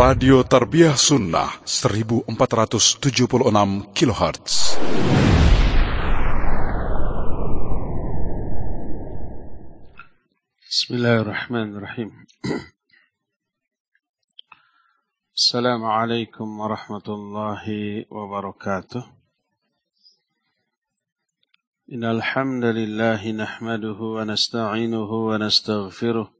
Radio Tarbiyah Sunnah 1476 kHz. Bismillahirrahmanirrahim. Assalamualaikum warahmatullahi wabarakatuh. Innal hamdalillah nahmaduhu wa nasta'inuhu wa nastaghfiruh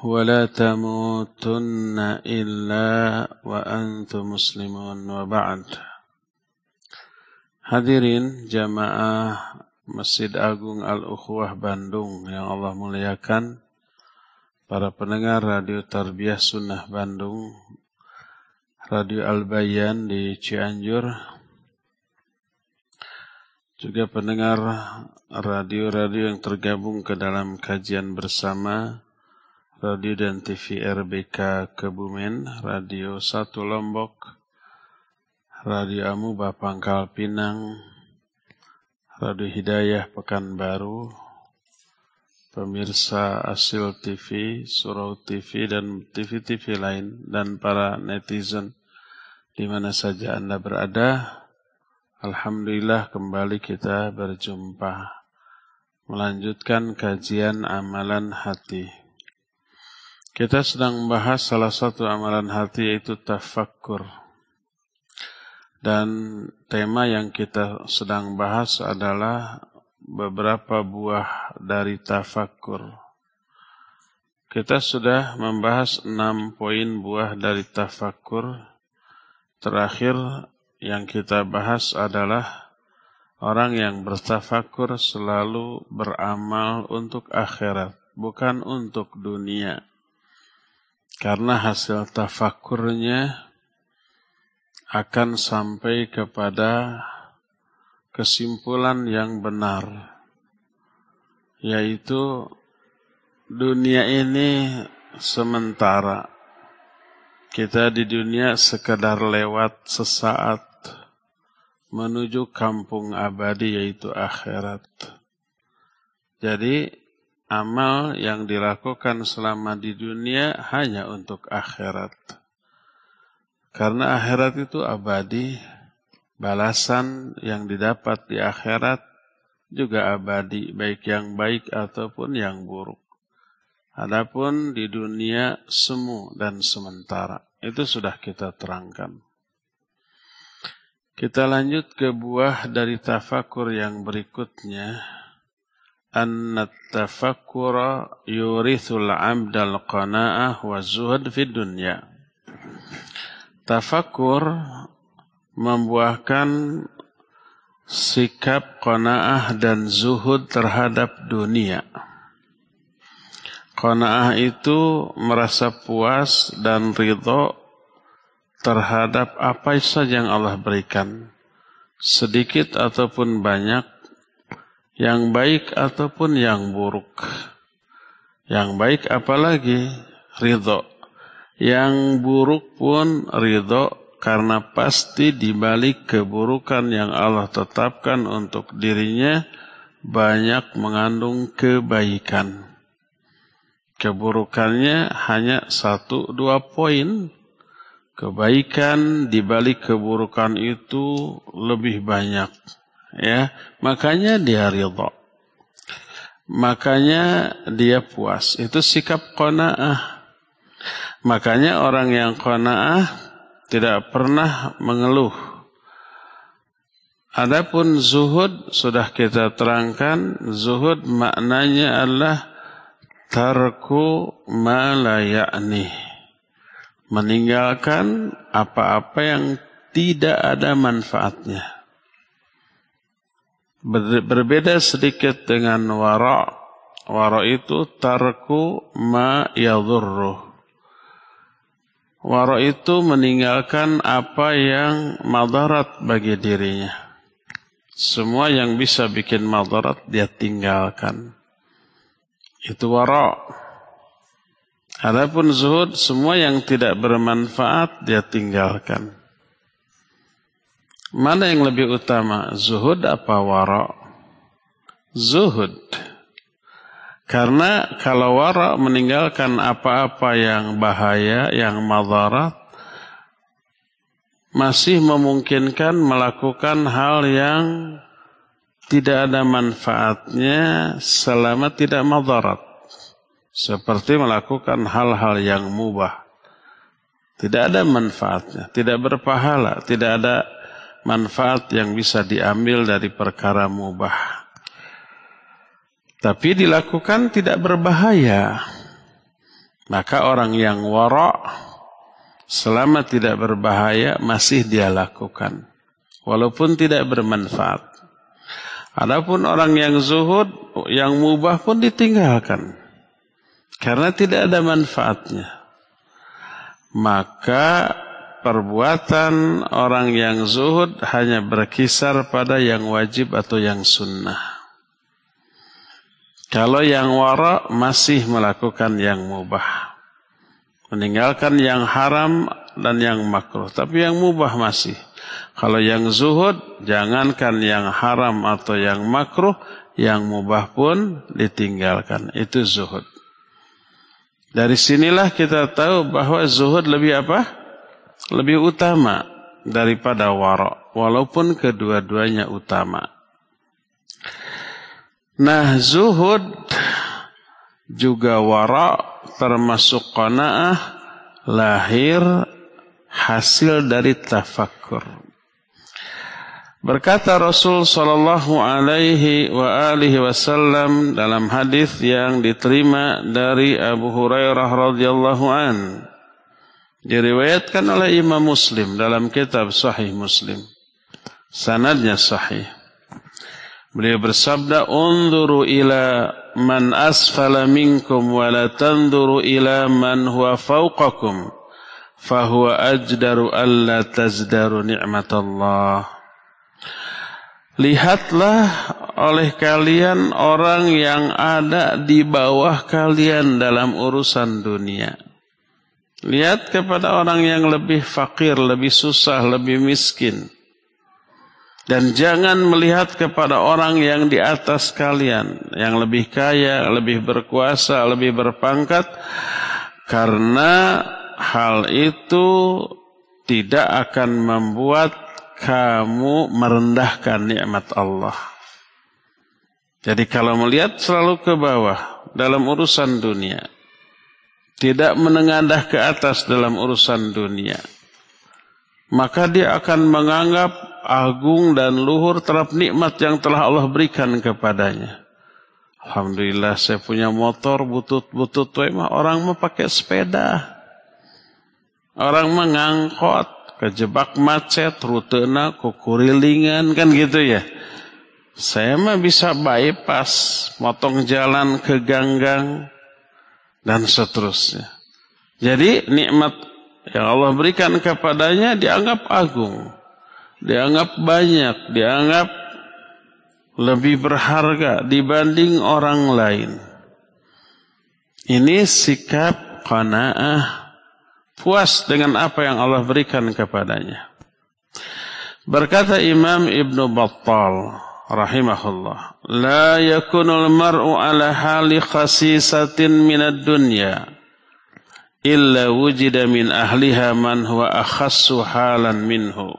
ولا تموتن إلا وأنتم مسلمون وبعد Hadirin jamaah Masjid Agung Al-Ukhwah Bandung yang Allah muliakan, para pendengar Radio Tarbiyah Sunnah Bandung, Radio Al-Bayan di Cianjur, juga pendengar radio-radio yang tergabung ke dalam kajian bersama Radio dan TV RBK Kebumen, Radio 1 Lombok, Radio Amuba Pangkal Pinang, Radio Hidayah Pekanbaru, pemirsa Asil TV, Surau TV, dan TV-TV lain, dan para netizen di mana saja Anda berada. Alhamdulillah kembali kita berjumpa melanjutkan kajian amalan hati. Kita sedang membahas salah satu amalan hati yaitu tafakkur. Dan tema yang kita sedang bahas adalah beberapa buah dari tafakkur. Kita sudah membahas enam poin buah dari tafakkur. Terakhir yang kita bahas adalah orang yang bertafakur selalu beramal untuk akhirat, bukan untuk dunia. Karena hasil tafakurnya akan sampai kepada kesimpulan yang benar. Yaitu dunia ini sementara. Kita di dunia sekedar lewat sesaat menuju kampung abadi yaitu akhirat. Jadi amal yang dilakukan selama di dunia hanya untuk akhirat. Karena akhirat itu abadi, balasan yang didapat di akhirat juga abadi, baik yang baik ataupun yang buruk. Adapun di dunia semu dan sementara. Itu sudah kita terangkan. Kita lanjut ke buah dari tafakur yang berikutnya anna tafakkura yurithul amdal qana'ah wa zuhud fid dunya. Tafakkur membuahkan sikap qanaah dan zuhud terhadap dunia. Qanaah itu merasa puas dan ridho terhadap apa saja yang Allah berikan. Sedikit ataupun banyak yang baik ataupun yang buruk. Yang baik apalagi ridho. Yang buruk pun ridho karena pasti dibalik keburukan yang Allah tetapkan untuk dirinya banyak mengandung kebaikan. Keburukannya hanya satu dua poin. Kebaikan dibalik keburukan itu lebih banyak ya makanya dia ridho makanya dia puas. Itu sikap qanaah. Makanya orang yang qanaah tidak pernah mengeluh. Adapun zuhud sudah kita terangkan zuhud maknanya adalah tarku ma la ya'ni. Meninggalkan apa-apa yang tidak ada manfaatnya Berbeda sedikit dengan wara. Wara itu tarku ma yadurruh. Waro itu meninggalkan apa yang madarat bagi dirinya. Semua yang bisa bikin madarat dia tinggalkan. Itu waro. Adapun zuhud semua yang tidak bermanfaat dia tinggalkan. Mana yang lebih utama? Zuhud apa wara? Zuhud. Karena kalau wara meninggalkan apa-apa yang bahaya, yang madarat, masih memungkinkan melakukan hal yang tidak ada manfaatnya selama tidak madarat. Seperti melakukan hal-hal yang mubah. Tidak ada manfaatnya, tidak berpahala, tidak ada manfaat yang bisa diambil dari perkara mubah. Tapi dilakukan tidak berbahaya. Maka orang yang wara' selama tidak berbahaya masih dia lakukan. Walaupun tidak bermanfaat. Adapun orang yang zuhud, yang mubah pun ditinggalkan. Karena tidak ada manfaatnya. Maka perbuatan orang yang zuhud hanya berkisar pada yang wajib atau yang sunnah. Kalau yang wara masih melakukan yang mubah. Meninggalkan yang haram dan yang makruh. Tapi yang mubah masih. Kalau yang zuhud, jangankan yang haram atau yang makruh, yang mubah pun ditinggalkan. Itu zuhud. Dari sinilah kita tahu bahwa zuhud lebih apa? Lebih utama daripada wara walaupun kedua-duanya utama. Nah, zuhud juga wara termasuk qanaah lahir hasil dari tafakkur. Berkata Rasul sallallahu alaihi wa alihi wasallam dalam hadis yang diterima dari Abu Hurairah radhiyallahu an Diriwayatkan oleh Imam Muslim dalam kitab Sahih Muslim. Sanadnya sahih. Beliau bersabda, "Unzuru ila man asfala minkum wa la tanzuru ila man huwa fawqakum, fahuwa ajdaru alla tazdaru ni'matallah." Lihatlah oleh kalian orang yang ada di bawah kalian dalam urusan dunia. Lihat kepada orang yang lebih fakir, lebih susah, lebih miskin. Dan jangan melihat kepada orang yang di atas kalian, yang lebih kaya, lebih berkuasa, lebih berpangkat, karena hal itu tidak akan membuat kamu merendahkan nikmat Allah. Jadi kalau melihat selalu ke bawah dalam urusan dunia, tidak menengadah ke atas dalam urusan dunia, maka dia akan menganggap agung dan luhur terhadap nikmat yang telah Allah berikan kepadanya. Alhamdulillah saya punya motor butut-butut mah orang mau pakai sepeda. Orang mengangkot, kejebak macet, rutena, kukurilingan kan gitu ya. Saya mah bisa bypass, motong jalan ke ganggang, dan seterusnya. Jadi nikmat yang Allah berikan kepadanya dianggap agung, dianggap banyak, dianggap lebih berharga dibanding orang lain. Ini sikap qanaah puas dengan apa yang Allah berikan kepadanya. Berkata Imam Ibn Battal رحمه الله لا يكون المرء على حال خسيسة من الدنيا إلا وجد من أهلها من هو أخص حالا منه.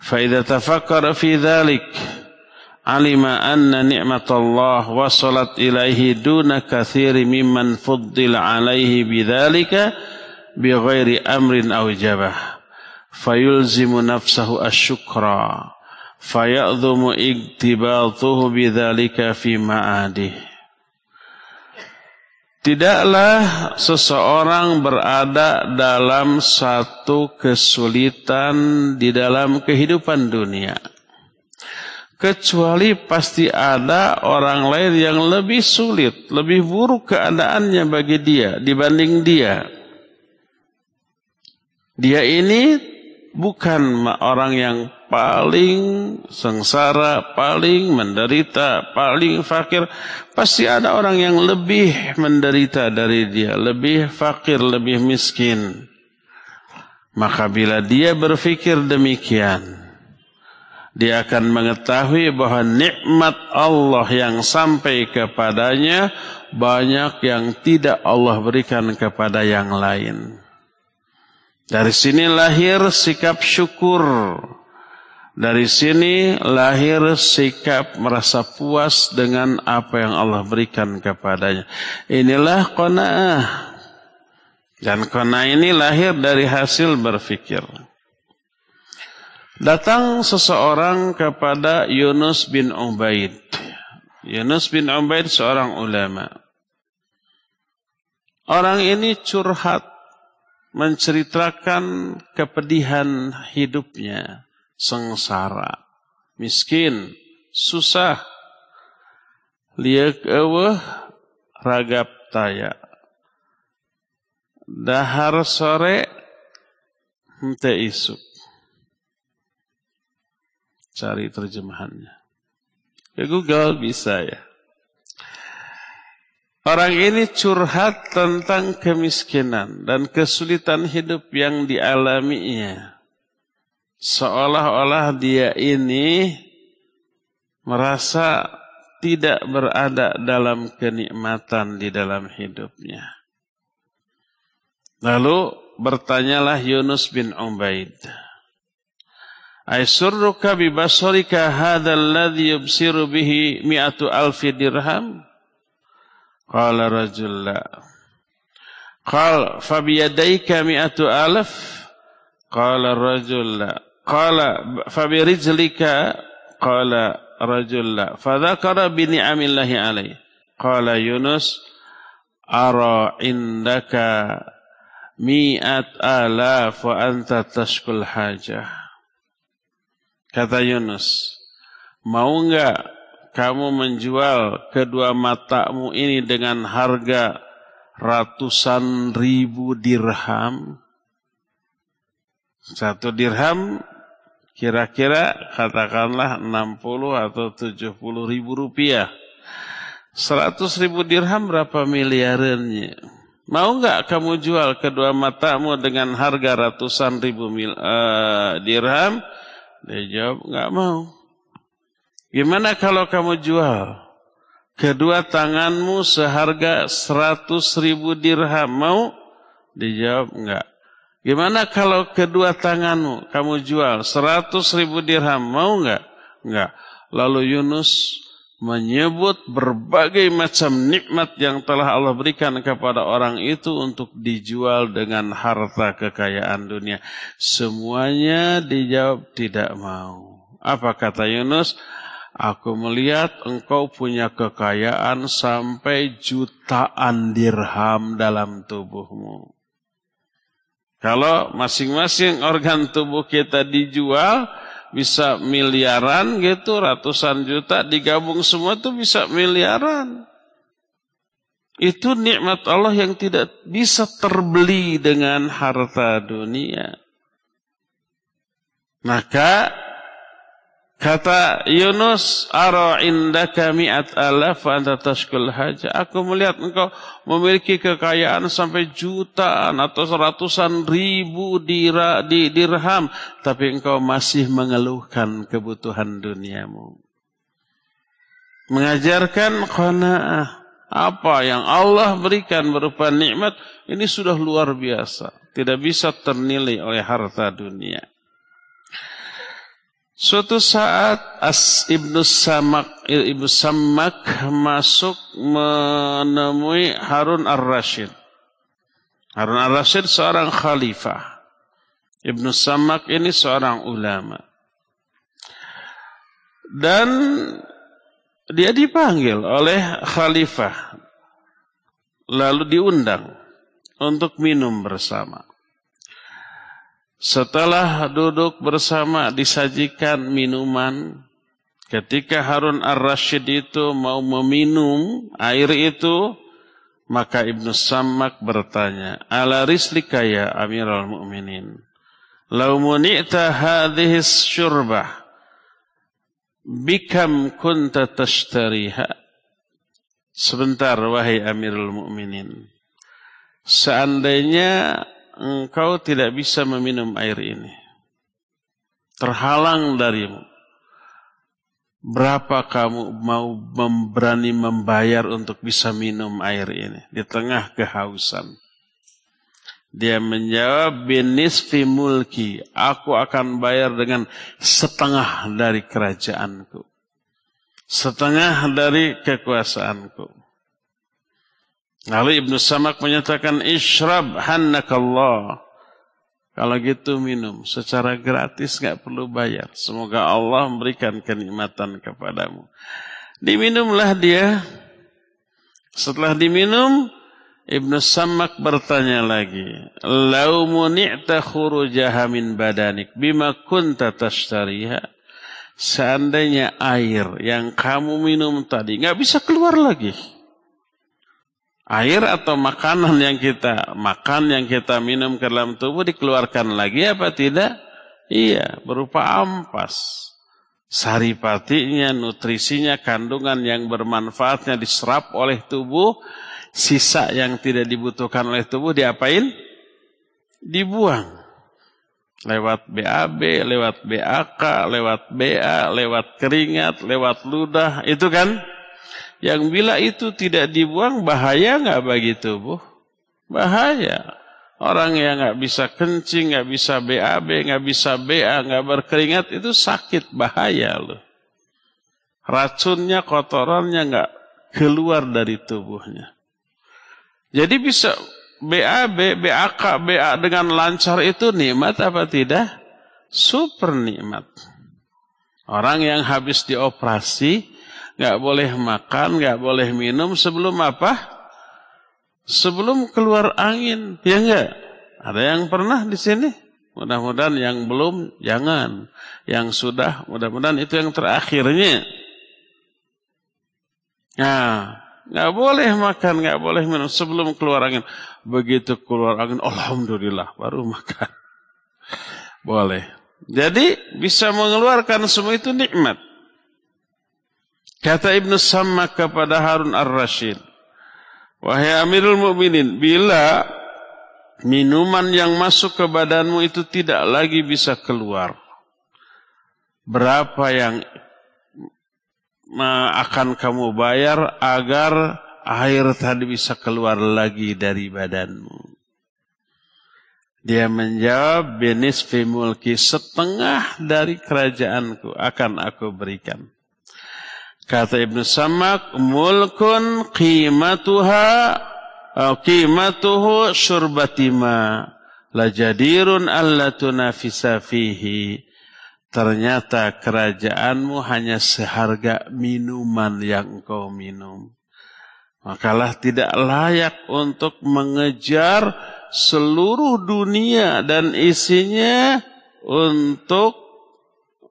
فإذا تفكر في ذلك علم أن نعمة الله وصلت إليه دون كثير ممن فضل عليه بذلك بغير أمر أو جبه فيلزم نفسه الشكر. Fayadhumu iktibatuhu bidzalika fi ma'adih Tidaklah seseorang berada dalam satu kesulitan di dalam kehidupan dunia. Kecuali pasti ada orang lain yang lebih sulit, lebih buruk keadaannya bagi dia dibanding dia. Dia ini bukan orang yang paling sengsara, paling menderita, paling fakir. Pasti ada orang yang lebih menderita dari dia, lebih fakir, lebih miskin. Maka bila dia berfikir demikian, dia akan mengetahui bahwa nikmat Allah yang sampai kepadanya banyak yang tidak Allah berikan kepada yang lain. Dari sini lahir sikap syukur. Dari sini lahir sikap merasa puas dengan apa yang Allah berikan kepadanya. Inilah qanaah. Dan qanaah ini lahir dari hasil berfikir. Datang seseorang kepada Yunus bin Ubaid. Yunus bin Ubaid seorang ulama. Orang ini curhat menceritakan kepedihan hidupnya sengsara, miskin, susah, liak eueuh ragap taya. Dahar sore hente isuk. Cari terjemahannya. Ke Google bisa ya. Orang ini curhat tentang kemiskinan dan kesulitan hidup yang dialaminya seolah-olah dia ini merasa tidak berada dalam kenikmatan di dalam hidupnya. Lalu bertanyalah Yunus bin Ubaid. Aisurruka bi basarika hadzal ladzi yubsiru bihi mi'atu alfi dirham? Qala rajul la. Qal mi'atu alf? Qala rajul la. Qala fabi rijlika qala rajul la. Fadzakara bi ni'amillahi alaihi. Qala Yunus ara indaka mi'at alaf wa anta tashkul hajah. Kata Yunus, mau enggak kamu menjual kedua matamu ini dengan harga ratusan ribu dirham? Satu dirham Kira-kira katakanlah 60 atau 70 ribu rupiah. 100 ribu dirham berapa miliarannya? Mau nggak kamu jual kedua matamu dengan harga ratusan ribu mil, uh, dirham? Dia jawab nggak mau. Gimana kalau kamu jual kedua tanganmu seharga 100 ribu dirham? Mau? Dijawab enggak. Gimana kalau kedua tanganmu kamu jual seratus ribu dirham, mau nggak? Nggak. Lalu Yunus menyebut berbagai macam nikmat yang telah Allah berikan kepada orang itu untuk dijual dengan harta kekayaan dunia. Semuanya dijawab tidak mau. Apa kata Yunus? Aku melihat engkau punya kekayaan sampai jutaan dirham dalam tubuhmu. Kalau masing-masing organ tubuh kita dijual bisa miliaran gitu, ratusan juta digabung semua tuh bisa miliaran. Itu nikmat Allah yang tidak bisa terbeli dengan harta dunia. Maka Kata Yunus, Ara indaka mi'at alaf anta tashkul haja. Aku melihat engkau memiliki kekayaan sampai jutaan atau ratusan ribu dira, di, dirham. Tapi engkau masih mengeluhkan kebutuhan duniamu. Mengajarkan qana'ah. Apa yang Allah berikan berupa nikmat, ini sudah luar biasa. Tidak bisa ternilai oleh harta dunia. Suatu saat As Ibnu Samak Ibnu Samak masuk menemui Harun Ar-Rasyid. Harun Ar-Rasyid seorang khalifah. Ibnu Samak ini seorang ulama. Dan dia dipanggil oleh khalifah. Lalu diundang untuk minum bersama. Setelah duduk bersama disajikan minuman, ketika Harun ar-Rasyid itu mau meminum air itu, Maka Ibnu Sammak bertanya, "Ala rislika ya Amirul Mukminin? Lau muni'ta hadhihi syurbah bikam kunta tashtariha?" Sebentar wahai Amirul Mukminin. Seandainya engkau tidak bisa meminum air ini, terhalang darimu, Berapa kamu mau memberani membayar untuk bisa minum air ini di tengah kehausan? Dia menjawab binis mulki, aku akan bayar dengan setengah dari kerajaanku. Setengah dari kekuasaanku. Lalu Ibnu Samak menyatakan, Ishrab hannakallah. Kalau gitu minum secara gratis nggak perlu bayar. Semoga Allah memberikan kenikmatan kepadamu. Diminumlah dia. Setelah diminum, Ibnu Samak bertanya lagi, "Lau muni'ta khurujaha min badanik bima kunta tashtariha?" Seandainya air yang kamu minum tadi nggak bisa keluar lagi air atau makanan yang kita makan, yang kita minum ke dalam tubuh dikeluarkan lagi apa tidak? Iya, berupa ampas. Saripatinya, nutrisinya, kandungan yang bermanfaatnya diserap oleh tubuh, sisa yang tidak dibutuhkan oleh tubuh diapain? Dibuang. Lewat BAB, lewat BAK, lewat BA, lewat keringat, lewat ludah, itu kan? Yang bila itu tidak dibuang bahaya nggak bagi tubuh? Bahaya. Orang yang nggak bisa kencing, nggak bisa BAB, nggak bisa BA, nggak berkeringat itu sakit bahaya loh. Racunnya, kotorannya nggak keluar dari tubuhnya. Jadi bisa BAB, BAK, BA dengan lancar itu nikmat apa tidak? Super nikmat. Orang yang habis dioperasi nggak boleh makan, nggak boleh minum sebelum apa? Sebelum keluar angin, ya enggak? Ada yang pernah di sini? Mudah-mudahan yang belum jangan. Yang sudah mudah-mudahan itu yang terakhirnya. Nah, nggak boleh makan, nggak boleh minum sebelum keluar angin. Begitu keluar angin, alhamdulillah baru makan. Boleh. Jadi bisa mengeluarkan semua itu nikmat. Kata Ibnu Sammak kepada Harun Ar-Rasyid, Wahai Amirul Mukminin, bila minuman yang masuk ke badanmu itu tidak lagi bisa keluar, berapa yang akan kamu bayar agar air tadi bisa keluar lagi dari badanmu? Dia menjawab, Benis fimulki setengah dari kerajaanku akan aku berikan. Kata Ibnu Samak, mulkun qimatuha qimatuhu syurbatima lajadirun alla tunafisa fihi. Ternyata kerajaanmu hanya seharga minuman yang engkau minum. Makalah tidak layak untuk mengejar seluruh dunia dan isinya untuk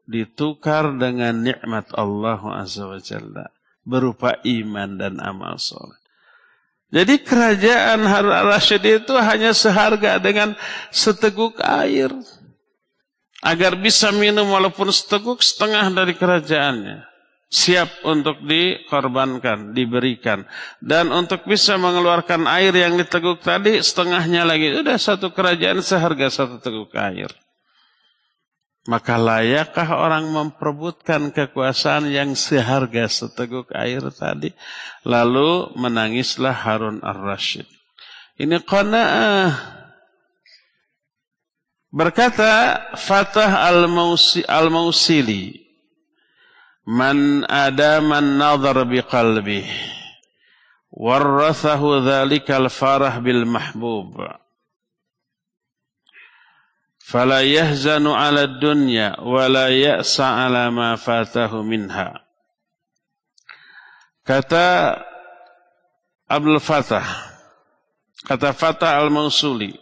ditukar dengan nikmat Allah Azza wa Jalla berupa iman dan amal soleh. Jadi kerajaan Harun al-Rashid itu hanya seharga dengan seteguk air. Agar bisa minum walaupun seteguk setengah dari kerajaannya. Siap untuk dikorbankan, diberikan. Dan untuk bisa mengeluarkan air yang diteguk tadi setengahnya lagi. Sudah satu kerajaan seharga satu teguk air. Maka layakkah orang memperebutkan kekuasaan yang seharga seteguk air tadi? Lalu menangislah Harun ar-Rashid. Ini qana'ah. Berkata Fatah al-Mausili. Man man nazar biqalbih. Warrathahu dhalikal farah bil mahbub fala yahzanu 'ala dunya wa la ya'sa 'ala ma fatahu minha. Kata Abdul Fatah, kata Fatah Al-Mausuli,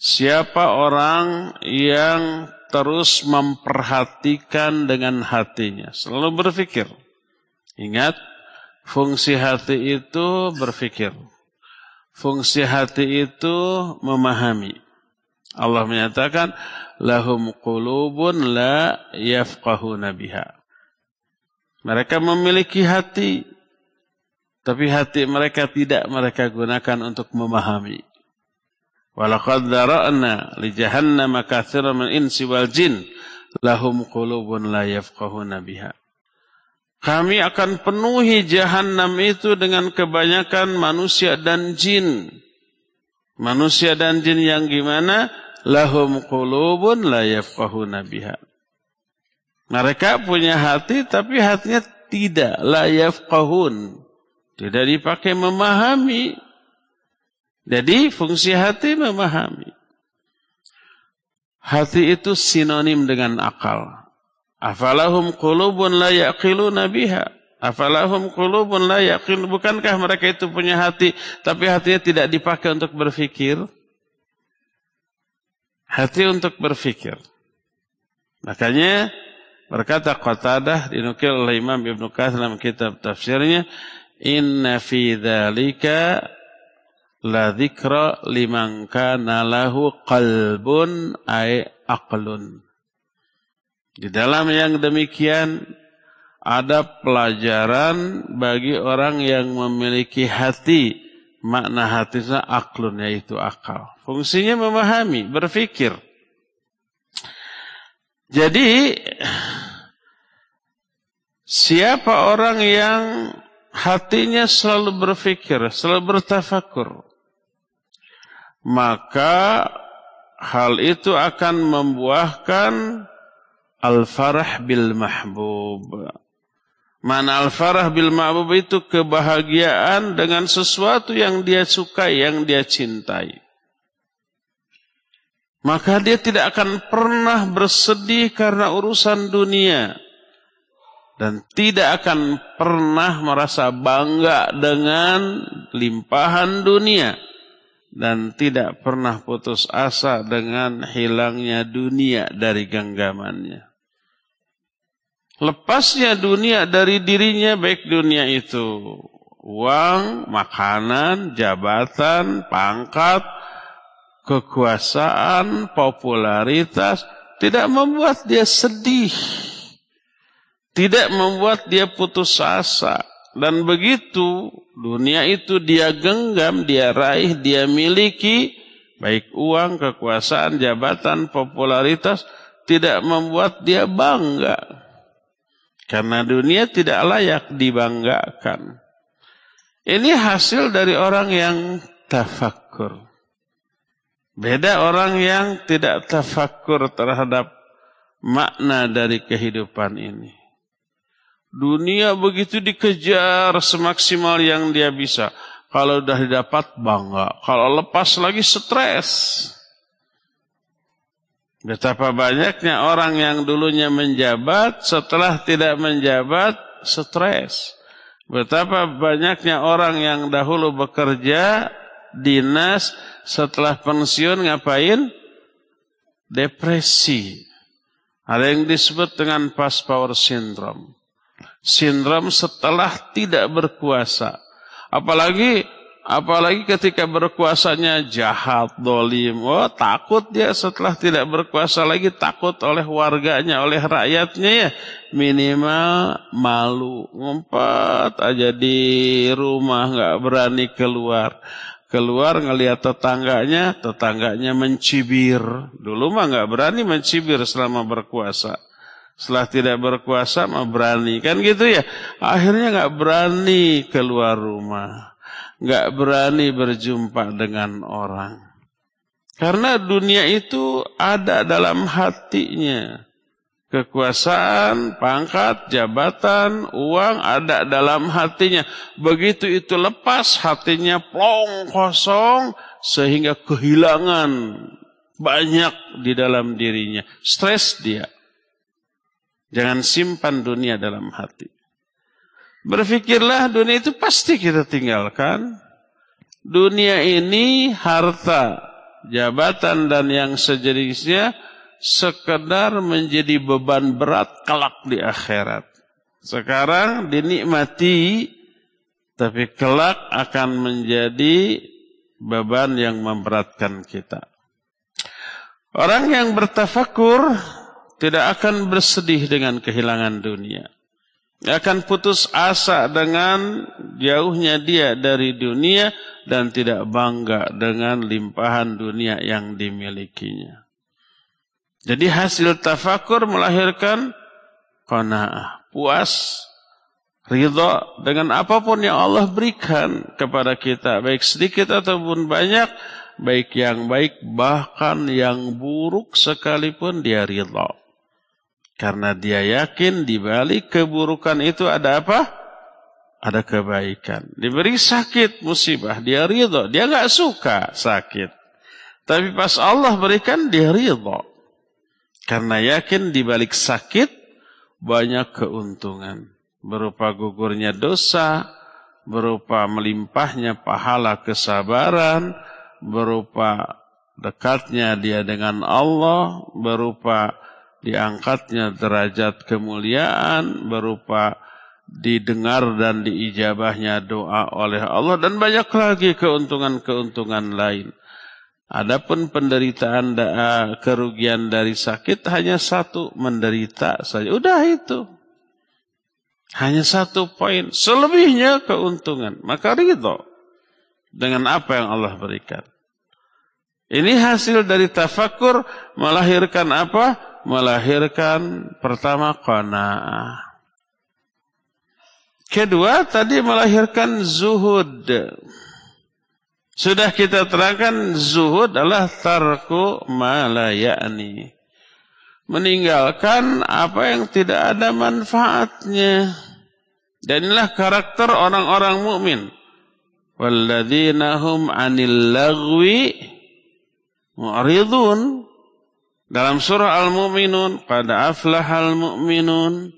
siapa orang yang terus memperhatikan dengan hatinya, selalu berpikir. Ingat, fungsi hati itu berpikir. Fungsi hati itu memahami. Allah menyatakan lahum qulubun la yafqahuna biha. Mereka memiliki hati tapi hati mereka tidak mereka gunakan untuk memahami. Walaqad dara'na li jahannama katsiran min insi wal jin lahum qulubun la yafqahuna biha. Kami akan penuhi jahanam itu dengan kebanyakan manusia dan jin. Manusia dan jin yang gimana? Lahum qulubun la yafqahuna biha. Mereka punya hati tapi hatinya tidak la yafqahun. Tidak dipakai memahami. Jadi fungsi hati memahami. Hati itu sinonim dengan akal. Afalahum qulubun la yaqiluna biha. Afalahum qulubun la yaqil. Bukankah mereka itu punya hati tapi hatinya tidak dipakai untuk berfikir? Hati untuk berfikir. Makanya berkata Qatadah dinukil oleh Imam Ibnu Katsir dalam kitab tafsirnya, "Inna fi dzalika la dzikra liman kana lahu qalbun ay aqlun." Di dalam yang demikian ada pelajaran bagi orang yang memiliki hati. Makna hatinya aklun yaitu akal. Fungsinya memahami, berfikir. Jadi siapa orang yang hatinya selalu berfikir, selalu bertafakur, maka hal itu akan membuahkan Al-farah bil mahbub. Mana al-farah bil mahbub itu kebahagiaan dengan sesuatu yang dia sukai, yang dia cintai. Maka dia tidak akan pernah bersedih karena urusan dunia. Dan tidak akan pernah merasa bangga dengan limpahan dunia. Dan tidak pernah putus asa dengan hilangnya dunia dari genggamannya. Lepasnya dunia dari dirinya baik dunia itu uang, makanan, jabatan, pangkat, kekuasaan, popularitas tidak membuat dia sedih. Tidak membuat dia putus asa. Dan begitu dunia itu dia genggam, dia raih, dia miliki baik uang, kekuasaan, jabatan, popularitas tidak membuat dia bangga. Karena dunia tidak layak dibanggakan. Ini hasil dari orang yang tafakkur. Beda orang yang tidak tafakkur terhadap makna dari kehidupan ini. Dunia begitu dikejar semaksimal yang dia bisa. Kalau sudah didapat bangga. Kalau lepas lagi stres. Betapa banyaknya orang yang dulunya menjabat, setelah tidak menjabat, stres. Betapa banyaknya orang yang dahulu bekerja, dinas, setelah pensiun ngapain? Depresi. Ada yang disebut dengan past power syndrome. Sindrom setelah tidak berkuasa. Apalagi Apalagi ketika berkuasanya jahat, dolim. Oh, takut dia setelah tidak berkuasa lagi. Takut oleh warganya, oleh rakyatnya ya. Minimal malu. Ngumpet aja di rumah, nggak berani keluar. Keluar ngelihat tetangganya, tetangganya mencibir. Dulu mah nggak berani mencibir selama berkuasa. Setelah tidak berkuasa mah berani. Kan gitu ya. Akhirnya nggak berani keluar rumah nggak berani berjumpa dengan orang. Karena dunia itu ada dalam hatinya. Kekuasaan, pangkat, jabatan, uang ada dalam hatinya. Begitu itu lepas hatinya plong kosong sehingga kehilangan banyak di dalam dirinya. Stres dia. Jangan simpan dunia dalam hati. Berfikirlah dunia itu pasti kita tinggalkan. Dunia ini harta, jabatan dan yang sejenisnya sekedar menjadi beban berat kelak di akhirat. Sekarang dinikmati tapi kelak akan menjadi beban yang memberatkan kita. Orang yang bertafakur tidak akan bersedih dengan kehilangan dunia. Akan putus asa dengan jauhnya dia dari dunia dan tidak bangga dengan limpahan dunia yang dimilikinya. Jadi hasil tafakur melahirkan qanaah, puas, ridha dengan apa pun yang Allah berikan kepada kita, baik sedikit ataupun banyak, baik yang baik bahkan yang buruk sekalipun dia ridha. Karena dia yakin di balik keburukan itu ada apa? Ada kebaikan. Diberi sakit musibah, dia ridha, dia nggak suka sakit. Tapi pas Allah berikan dia ridha. Karena yakin di balik sakit banyak keuntungan. Berupa gugurnya dosa, berupa melimpahnya pahala kesabaran, berupa dekatnya dia dengan Allah, berupa diangkatnya derajat kemuliaan, berupa didengar dan diijabahnya doa oleh Allah dan banyak lagi keuntungan-keuntungan lain. Adapun penderitaan da, kerugian dari sakit hanya satu menderita saja. Udah itu. Hanya satu poin. Selebihnya keuntungan. Maka ridho dengan apa yang Allah berikan. Ini hasil dari tafakur melahirkan apa? Melahirkan pertama qanaah. Kedua tadi melahirkan zuhud. Sudah kita terangkan zuhud adalah tarku malayani. Meninggalkan apa yang tidak ada manfaatnya. Dan inilah karakter orang-orang mukmin. Walladzina hum 'anil lagwi mu'ridun. Dalam surah Al-Mu'minun, qad aflahal mu'minun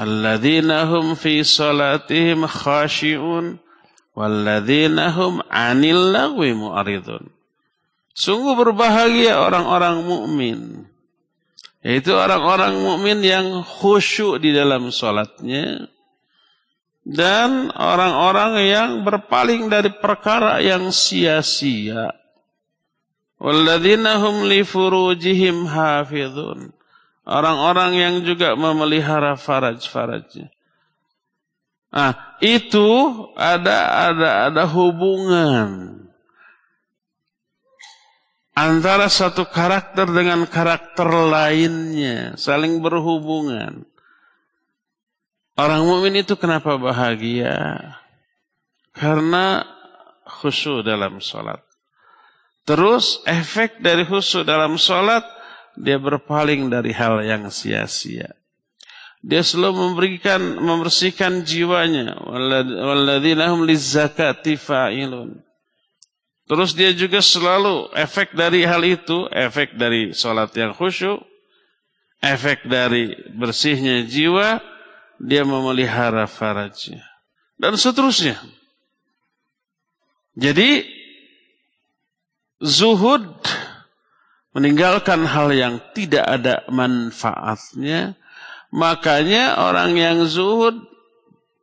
alladzina hum fi salatihim khashi'un Walladzina hum 'anil lagwi mu'ridun. Sungguh berbahagia orang-orang mukmin. Yaitu orang-orang mukmin yang khusyuk di dalam salatnya dan orang-orang yang berpaling dari perkara yang sia-sia. Walladzina hum li furujihim hafizun. Orang-orang yang juga memelihara faraj-farajnya. Ah, itu ada ada ada hubungan antara satu karakter dengan karakter lainnya, saling berhubungan. Orang mukmin itu kenapa bahagia? Karena khusyuk dalam sholat. Terus efek dari khusyuk dalam sholat, dia berpaling dari hal yang sia-sia. Dia selalu memberikan membersihkan jiwanya. Walladzina hum lizzakati fa'ilun. Terus dia juga selalu efek dari hal itu, efek dari sholat yang khusyuk, efek dari bersihnya jiwa, dia memelihara farajnya. Dan seterusnya. Jadi, zuhud meninggalkan hal yang tidak ada manfaatnya, Makanya orang yang zuhud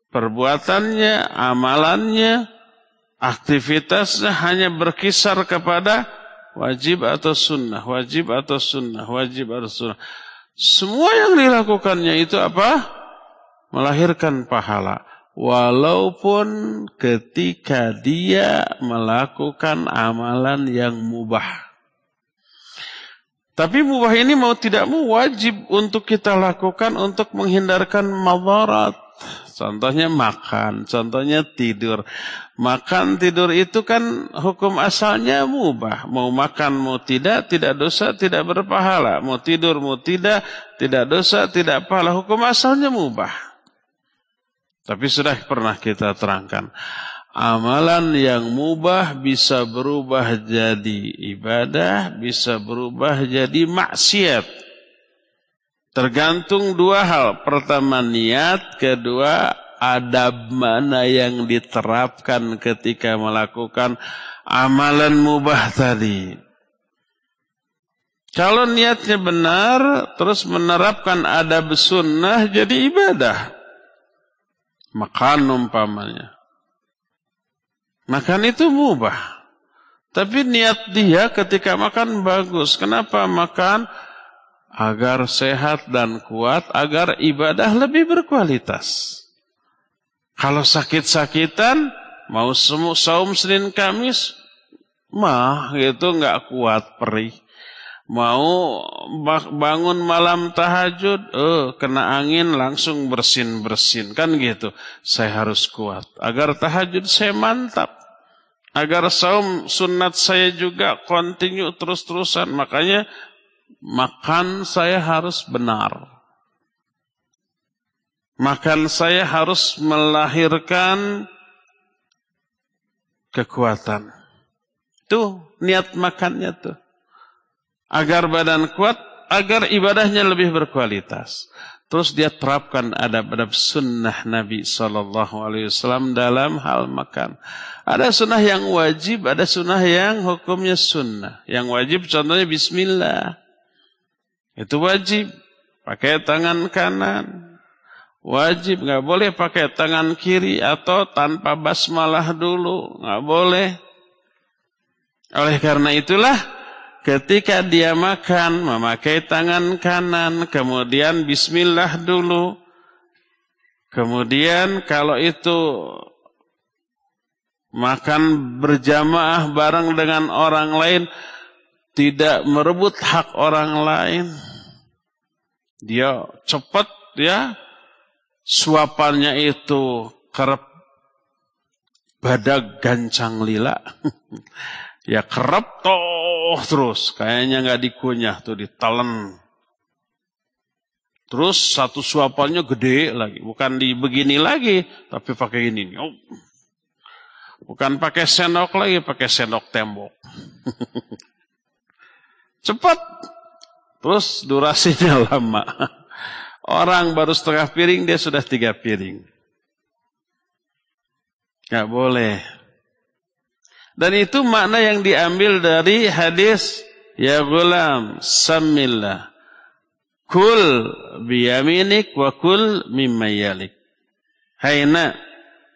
perbuatannya, amalannya, aktivitasnya hanya berkisar kepada wajib atau sunnah, wajib atau sunnah, wajib atau sunnah. Semua yang dilakukannya itu apa? Melahirkan pahala. Walaupun ketika dia melakukan amalan yang mubah. Tapi mubah ini mau tidak mau wajib untuk kita lakukan untuk menghindarkan madarat. Contohnya makan, contohnya tidur. Makan tidur itu kan hukum asalnya mubah. Mau makan mau tidak, tidak dosa, tidak berpahala. Mau tidur mau tidak, tidak dosa, tidak pahala. Hukum asalnya mubah. Tapi sudah pernah kita terangkan amalan yang mubah bisa berubah jadi ibadah, bisa berubah jadi maksiat. Tergantung dua hal. Pertama niat, kedua adab mana yang diterapkan ketika melakukan amalan mubah tadi. Kalau niatnya benar, terus menerapkan adab sunnah jadi ibadah. Makan umpamanya. Makan itu mubah. Tapi niat dia ketika makan bagus. Kenapa makan? Agar sehat dan kuat, agar ibadah lebih berkualitas. Kalau sakit-sakitan, mau saum Senin Kamis, mah gitu nggak kuat perih. Mau bangun malam tahajud, eh kena angin langsung bersin-bersin kan gitu. Saya harus kuat agar tahajud saya mantap. Agar saum sunat saya juga continue terus-terusan. Makanya makan saya harus benar. Makan saya harus melahirkan kekuatan. Tuh niat makannya tuh agar badan kuat, agar ibadahnya lebih berkualitas. Terus dia terapkan adab-adab sunnah Nabi Sallallahu Alaihi Wasallam dalam hal makan. Ada sunnah yang wajib, ada sunnah yang hukumnya sunnah. Yang wajib contohnya Bismillah. Itu wajib. Pakai tangan kanan. Wajib, nggak boleh pakai tangan kiri atau tanpa basmalah dulu. nggak boleh. Oleh karena itulah ketika dia makan memakai tangan kanan, kemudian bismillah dulu. Kemudian kalau itu makan berjamaah bareng dengan orang lain tidak merebut hak orang lain. Dia cepat ya suapannya itu kerap badak gancang lila. Ya kerap toh terus. Kayaknya nggak dikunyah tuh ditelan. Terus satu suapannya gede lagi. Bukan di begini lagi. Tapi pakai ini. Bukan pakai sendok lagi. Pakai sendok tembok. Cepat. Terus durasinya lama. Orang baru setengah piring dia sudah tiga piring. Gak boleh. Dan itu makna yang diambil dari hadis Ya gulam samillah Kul biyaminik wa kul mimma yalik. Hai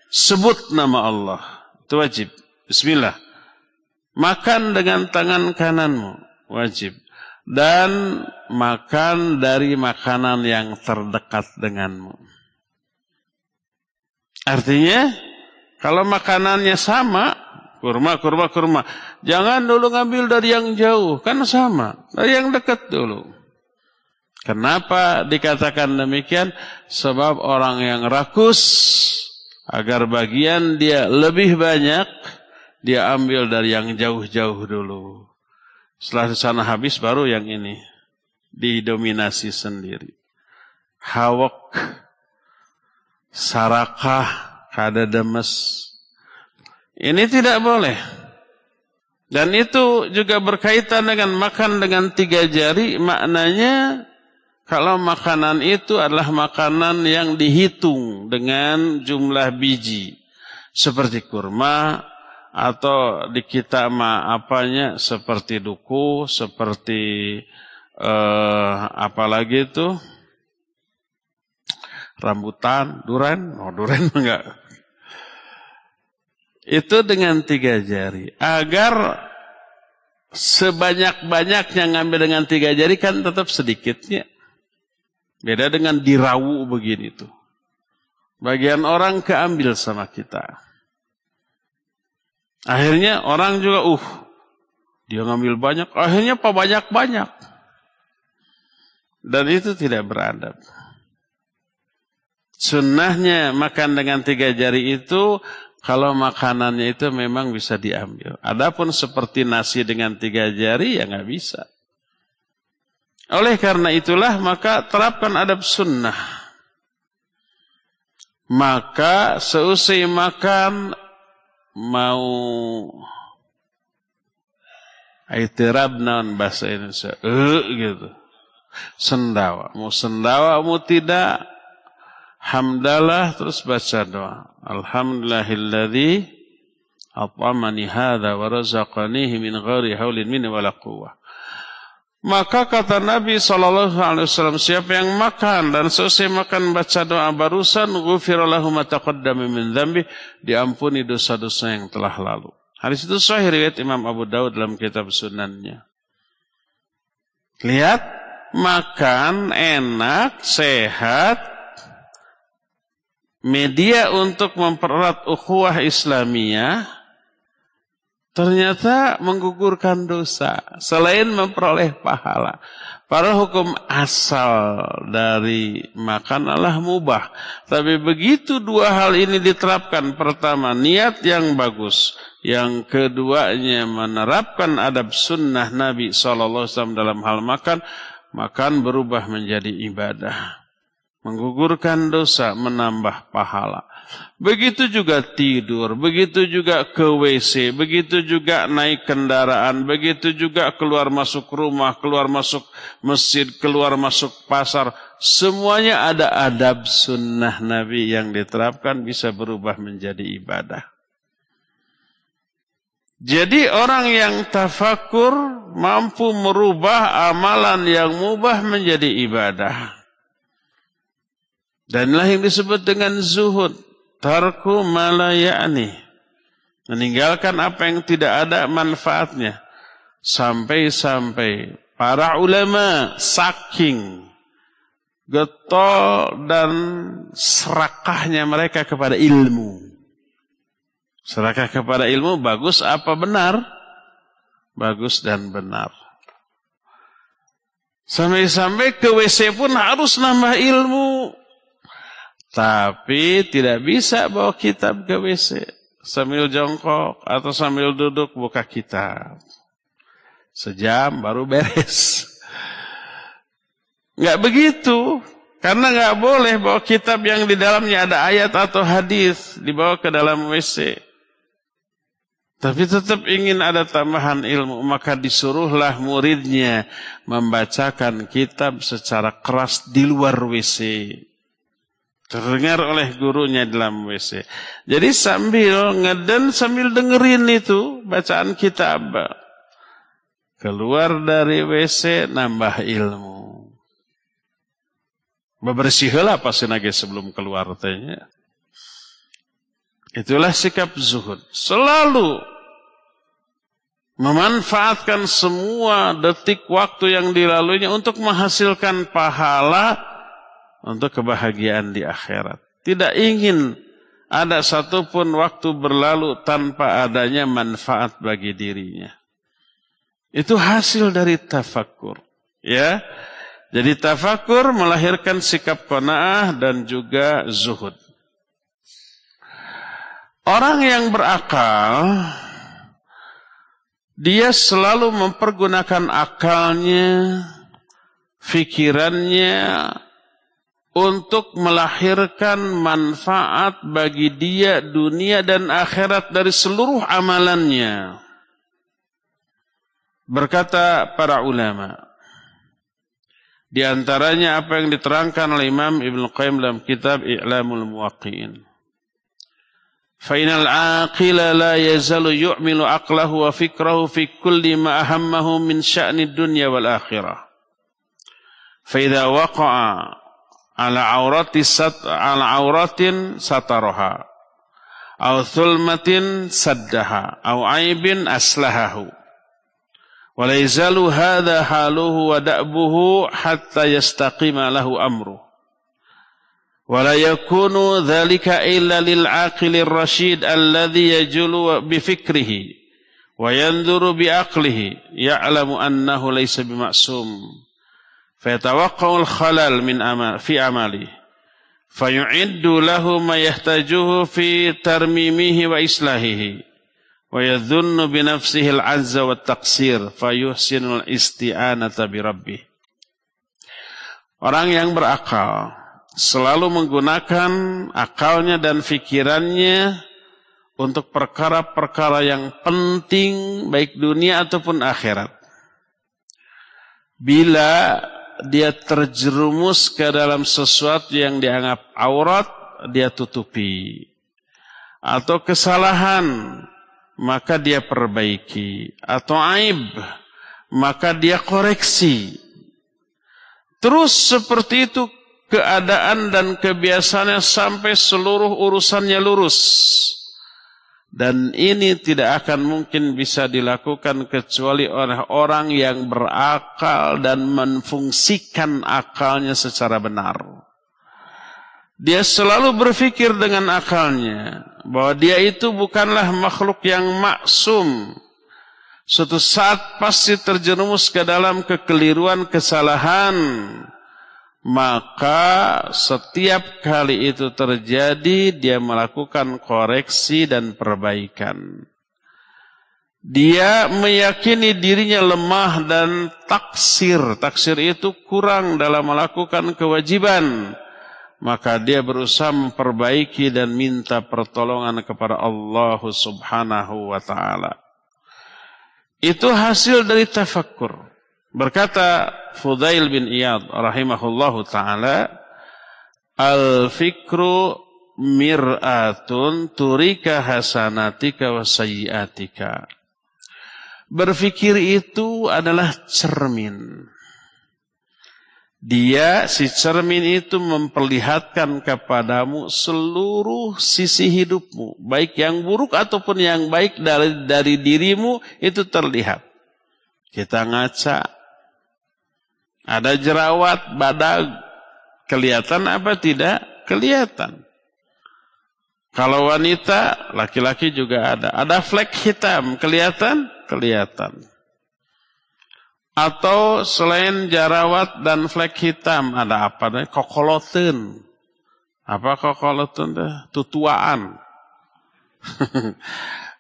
Sebut nama Allah. Itu wajib. Bismillah. Makan dengan tangan kananmu. Wajib. Dan makan dari makanan yang terdekat denganmu. Artinya Kalau makanannya sama Kurma, kurma, kurma. Jangan dulu ngambil dari yang jauh. Kan sama. Dari yang dekat dulu. Kenapa dikatakan demikian? Sebab orang yang rakus. Agar bagian dia lebih banyak. Dia ambil dari yang jauh-jauh dulu. Setelah sana habis baru yang ini. Didominasi sendiri. Hawak. Sarakah. Kada demes ini tidak boleh. Dan itu juga berkaitan dengan makan dengan tiga jari. Maknanya kalau makanan itu adalah makanan yang dihitung dengan jumlah biji. Seperti kurma atau di kita ma apanya seperti duku, seperti eh, apa lagi itu? Rambutan, duren, oh duren enggak itu dengan tiga jari. Agar sebanyak-banyaknya ngambil dengan tiga jari kan tetap sedikitnya. Beda dengan dirawu begini tuh. Bagian orang keambil sama kita. Akhirnya orang juga, uh, dia ngambil banyak. Akhirnya apa banyak-banyak. Dan itu tidak beradab. Sunnahnya makan dengan tiga jari itu kalau makanannya itu memang bisa diambil. Adapun seperti nasi dengan tiga jari ya nggak bisa. Oleh karena itulah maka terapkan adab sunnah. Maka seusai makan mau aitirab non bahasa Indonesia. Eh gitu. Sendawa. Mau sendawa mau tidak hamdalah terus baca doa. Alhamdulillahilladzi at'amani hadza wa razaqanihi min ghairi haulin minni wala quwwah. Maka kata Nabi Shallallahu Alaihi Wasallam siapa yang makan dan selesai makan baca doa barusan ghufira lahu ma taqaddama min dzambi diampuni dosa-dosa yang telah lalu. Hadis itu sahih riwayat Imam Abu Dawud dalam kitab sunannya. Lihat, makan enak, sehat, media untuk mempererat ukhuwah Islamiyah ternyata menggugurkan dosa selain memperoleh pahala. Para hukum asal dari makan adalah mubah. Tapi begitu dua hal ini diterapkan. Pertama, niat yang bagus. Yang keduanya menerapkan adab sunnah Nabi SAW dalam hal makan. Makan berubah menjadi ibadah. Menggugurkan dosa, menambah pahala. Begitu juga tidur, begitu juga ke WC, begitu juga naik kendaraan, begitu juga keluar masuk rumah, keluar masuk masjid, keluar masuk pasar. Semuanya ada adab sunnah Nabi yang diterapkan bisa berubah menjadi ibadah. Jadi orang yang tafakur mampu merubah amalan yang mubah menjadi ibadah. Dan yang disebut dengan zuhud. Tarku malayani. Meninggalkan apa yang tidak ada manfaatnya. Sampai-sampai para ulama saking getol dan serakahnya mereka kepada ilmu. Serakah kepada ilmu bagus apa benar? Bagus dan benar. Sampai-sampai ke WC pun harus nambah ilmu. Tapi tidak bisa bawa kitab ke WC. Sambil jongkok atau sambil duduk buka kitab. Sejam baru beres. Nggak begitu. Karena nggak boleh bawa kitab yang di dalamnya ada ayat atau hadis dibawa ke dalam WC. Tapi tetap ingin ada tambahan ilmu, maka disuruhlah muridnya membacakan kitab secara keras di luar WC. Terdengar oleh gurunya dalam WC. Jadi sambil ngeden sambil dengerin itu bacaan kitab. Keluar dari WC nambah ilmu. Bebersihlah pasti nage sebelum keluar tanya. Itulah sikap zuhud. Selalu memanfaatkan semua detik waktu yang dilaluinya untuk menghasilkan pahala untuk kebahagiaan di akhirat. Tidak ingin ada satupun waktu berlalu tanpa adanya manfaat bagi dirinya. Itu hasil dari tafakur. Ya, jadi tafakur melahirkan sikap kona'ah dan juga zuhud. Orang yang berakal, dia selalu mempergunakan akalnya, fikirannya, untuk melahirkan manfaat bagi dia dunia dan akhirat dari seluruh amalannya. Berkata para ulama, di antaranya apa yang diterangkan oleh Imam Ibn Qayyim dalam kitab I'lamul Muwaqqi'in. فإن العاقل لا يزال يعمل عقله وفكره في كل ما أهمه من شأن الدنيا والآخرة فإذا وقع ala aurati sat ala auratin sataroha. Au thulmatin saddaha. Au aibin aslahahu. Wala yazalu hadha haluhu wa da'buhu hatta yastaqima lahu amru. Wala yakunu dhalika illa lil aqilir rashid alladhi yajulu bi fikrihi wa yanzuru bi aqlihi. Ya'lamu annahu laysa fayatawaqqa'ul khalal min amal fi amali fayu'iddu lahu ma yahtajuhu fi tarmimihi wa islahihi wa yadhunnu bi nafsihi al-'azza wa taqsir fayuhsinu al-isti'anata bi rabbih Orang yang berakal selalu menggunakan akalnya dan fikirannya untuk perkara-perkara yang penting baik dunia ataupun akhirat. Bila dia terjerumus ke dalam sesuatu yang dianggap aurat, dia tutupi. Atau kesalahan, maka dia perbaiki. Atau aib, maka dia koreksi. Terus seperti itu keadaan dan kebiasaannya sampai seluruh urusannya lurus. Dan ini tidak akan mungkin bisa dilakukan kecuali oleh orang yang berakal dan menfungsikan akalnya secara benar. Dia selalu berpikir dengan akalnya bahwa dia itu bukanlah makhluk yang maksum. Suatu saat pasti terjerumus ke dalam kekeliruan kesalahan maka setiap kali itu terjadi dia melakukan koreksi dan perbaikan. Dia meyakini dirinya lemah dan taksir. Taksir itu kurang dalam melakukan kewajiban. Maka dia berusaha memperbaiki dan minta pertolongan kepada Allah subhanahu wa ta'ala. Itu hasil dari tafakkur. Berkata Fudail bin Iyad rahimahullahu taala, "Al-fikru mir'atun turika hasanatika wa sayyiatika." Berfikir itu adalah cermin. Dia, si cermin itu memperlihatkan kepadamu seluruh sisi hidupmu. Baik yang buruk ataupun yang baik dari, dari dirimu itu terlihat. Kita ngaca, ada jerawat, badag. Kelihatan apa tidak? Kelihatan. Kalau wanita, laki-laki juga ada. Ada flek hitam, kelihatan? Kelihatan. Atau selain jerawat dan flek hitam, ada apa? Kokoloten. Apa kokoloten? Tutuaan.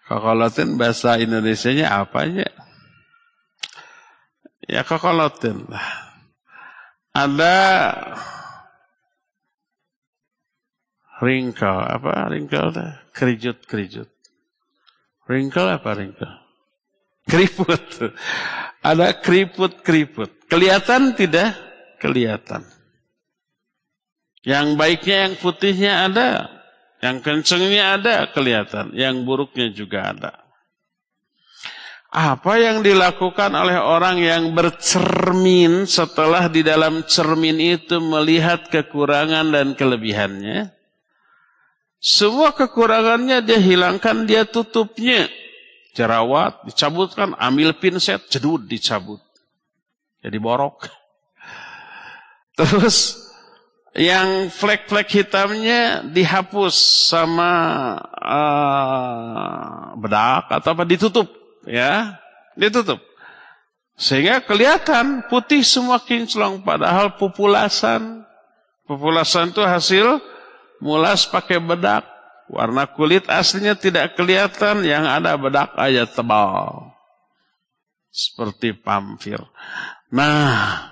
kokoloten bahasa Indonesia-nya apanya? Ya kokoloten lah ada wrinkle apa wrinkle kerijut kerijut wrinkle apa wrinkle keriput. Ada keriput keriput kelihatan tidak? Kelihatan. Yang baiknya yang putihnya ada. Yang kencengnya ada kelihatan. Yang buruknya juga ada apa yang dilakukan oleh orang yang bercermin setelah di dalam cermin itu melihat kekurangan dan kelebihannya? Semua kekurangannya dia hilangkan, dia tutupnya. Jerawat dicabutkan, ambil pinset, jedud dicabut. Jadi borok. Terus yang flek-flek hitamnya dihapus sama uh, bedak atau apa ditutup ya ditutup. Sehingga kelihatan putih semua kinclong padahal populasan populasan itu hasil mulas pakai bedak. Warna kulit aslinya tidak kelihatan yang ada bedak aja tebal. Seperti pamfir nah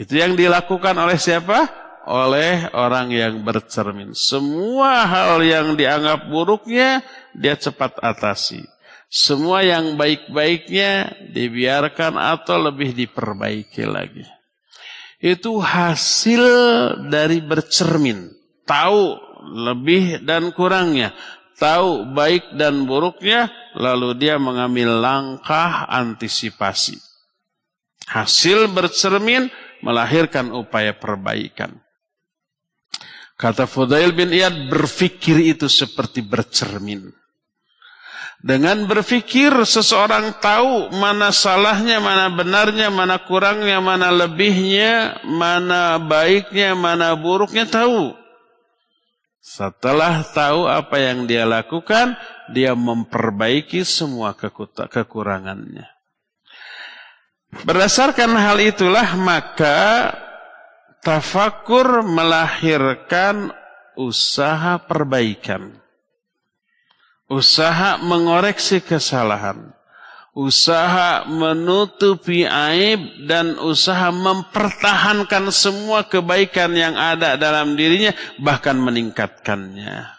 itu yang dilakukan oleh siapa? Oleh orang yang bercermin. Semua hal yang dianggap buruknya dia cepat atasi semua yang baik-baiknya dibiarkan atau lebih diperbaiki lagi. Itu hasil dari bercermin. Tahu lebih dan kurangnya. Tahu baik dan buruknya. Lalu dia mengambil langkah antisipasi. Hasil bercermin melahirkan upaya perbaikan. Kata Fudail bin Iyad berfikir itu seperti bercermin. Dengan berfikir seseorang tahu mana salahnya, mana benarnya, mana kurangnya, mana lebihnya, mana baiknya, mana buruknya tahu. Setelah tahu apa yang dia lakukan, dia memperbaiki semua kekurangannya. Berdasarkan hal itulah maka tafakur melahirkan usaha perbaikan usaha mengoreksi kesalahan, usaha menutupi aib dan usaha mempertahankan semua kebaikan yang ada dalam dirinya bahkan meningkatkannya.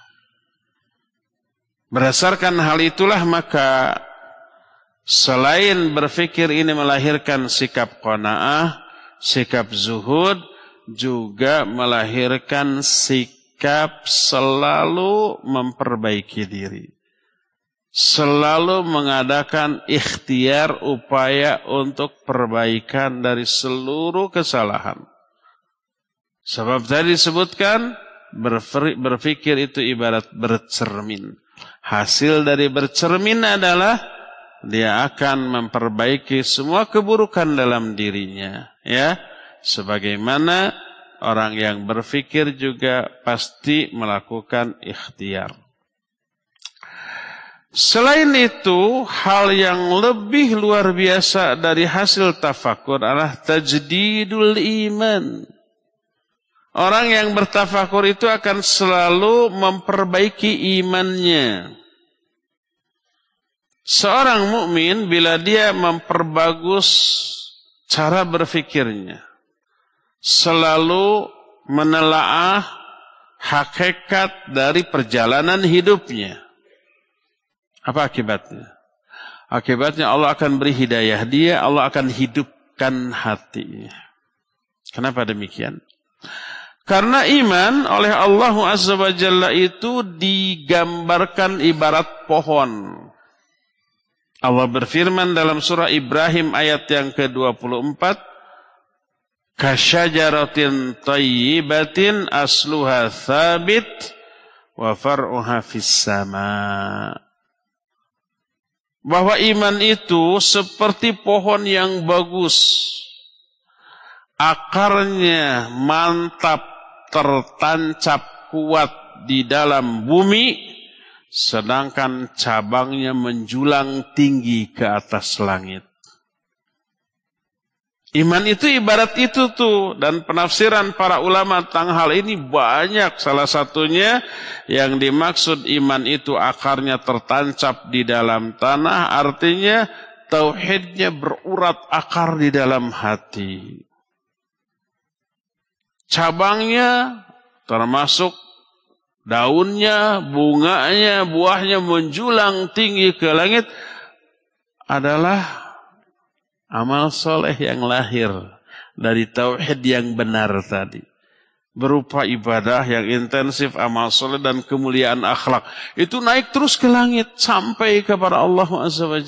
Berdasarkan hal itulah maka selain berfikir ini melahirkan sikap qanaah, sikap zuhud juga melahirkan sikap selalu memperbaiki diri selalu mengadakan ikhtiar upaya untuk perbaikan dari seluruh kesalahan. Sebab tadi disebutkan berpikir itu ibarat bercermin. Hasil dari bercermin adalah dia akan memperbaiki semua keburukan dalam dirinya, ya. Sebagaimana orang yang berfikir juga pasti melakukan ikhtiar. Selain itu, hal yang lebih luar biasa dari hasil tafakur adalah tajdidul iman. Orang yang bertafakur itu akan selalu memperbaiki imannya. Seorang mukmin bila dia memperbagus cara berfikirnya, selalu menelaah hakikat dari perjalanan hidupnya. Apa akibatnya? Akibatnya Allah akan beri hidayah dia, Allah akan hidupkan hatinya. Kenapa demikian? Karena iman oleh Allah Azza wa Jalla itu digambarkan ibarat pohon. Allah berfirman dalam surah Ibrahim ayat yang ke-24, Kasyajaratin tayyibatin asluha thabit wa far'uha fis. Bahwa iman itu seperti pohon yang bagus. Akarnya mantap tertancap kuat di dalam bumi, sedangkan cabangnya menjulang tinggi ke atas langit. Iman itu ibarat itu tuh. Dan penafsiran para ulama tentang hal ini banyak. Salah satunya yang dimaksud iman itu akarnya tertancap di dalam tanah. Artinya tauhidnya berurat akar di dalam hati. Cabangnya termasuk daunnya, bunganya, buahnya menjulang tinggi ke langit adalah amal soleh yang lahir dari tauhid yang benar tadi. Berupa ibadah yang intensif, amal soleh dan kemuliaan akhlak. Itu naik terus ke langit sampai kepada Allah Azza wa.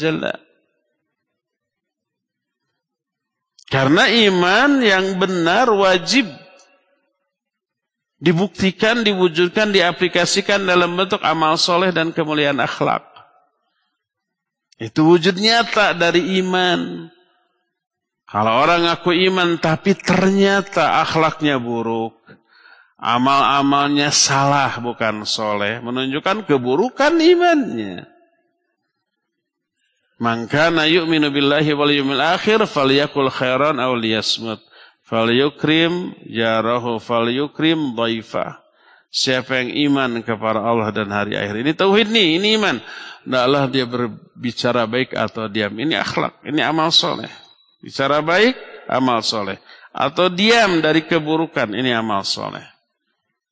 Karena iman yang benar wajib dibuktikan, diwujudkan, diaplikasikan dalam bentuk amal soleh dan kemuliaan akhlak. Itu wujud nyata dari iman. Kalau orang ngaku iman tapi ternyata akhlaknya buruk, amal-amalnya salah bukan soleh, menunjukkan keburukan imannya. Maka yu'minu billahi wal yawmil akhir falyakul khairan aw liyasmut. Falyukrim jarahu falyukrim dhaifah. Siapa yang iman kepada Allah dan hari akhir. Ini tauhid nih, ini iman. Tidaklah dia berbicara baik atau diam. Ini akhlak, ini amal soleh. Bicara baik, amal soleh. Atau diam dari keburukan, ini amal soleh.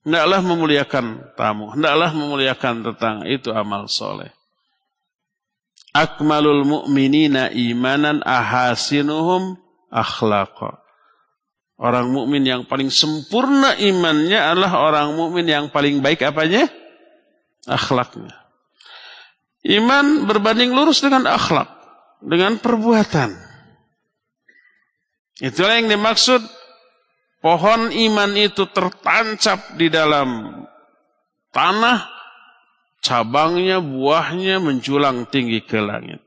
Tidaklah memuliakan tamu. Tidaklah memuliakan tetangga. Itu amal soleh. Akmalul mu'minina imanan ahasinuhum akhlaqa. Orang mukmin yang paling sempurna imannya adalah orang mukmin yang paling baik apanya? Akhlaknya. Iman berbanding lurus dengan akhlak, dengan perbuatan. Itulah yang dimaksud pohon iman itu tertancap di dalam tanah, cabangnya, buahnya menjulang tinggi ke langit.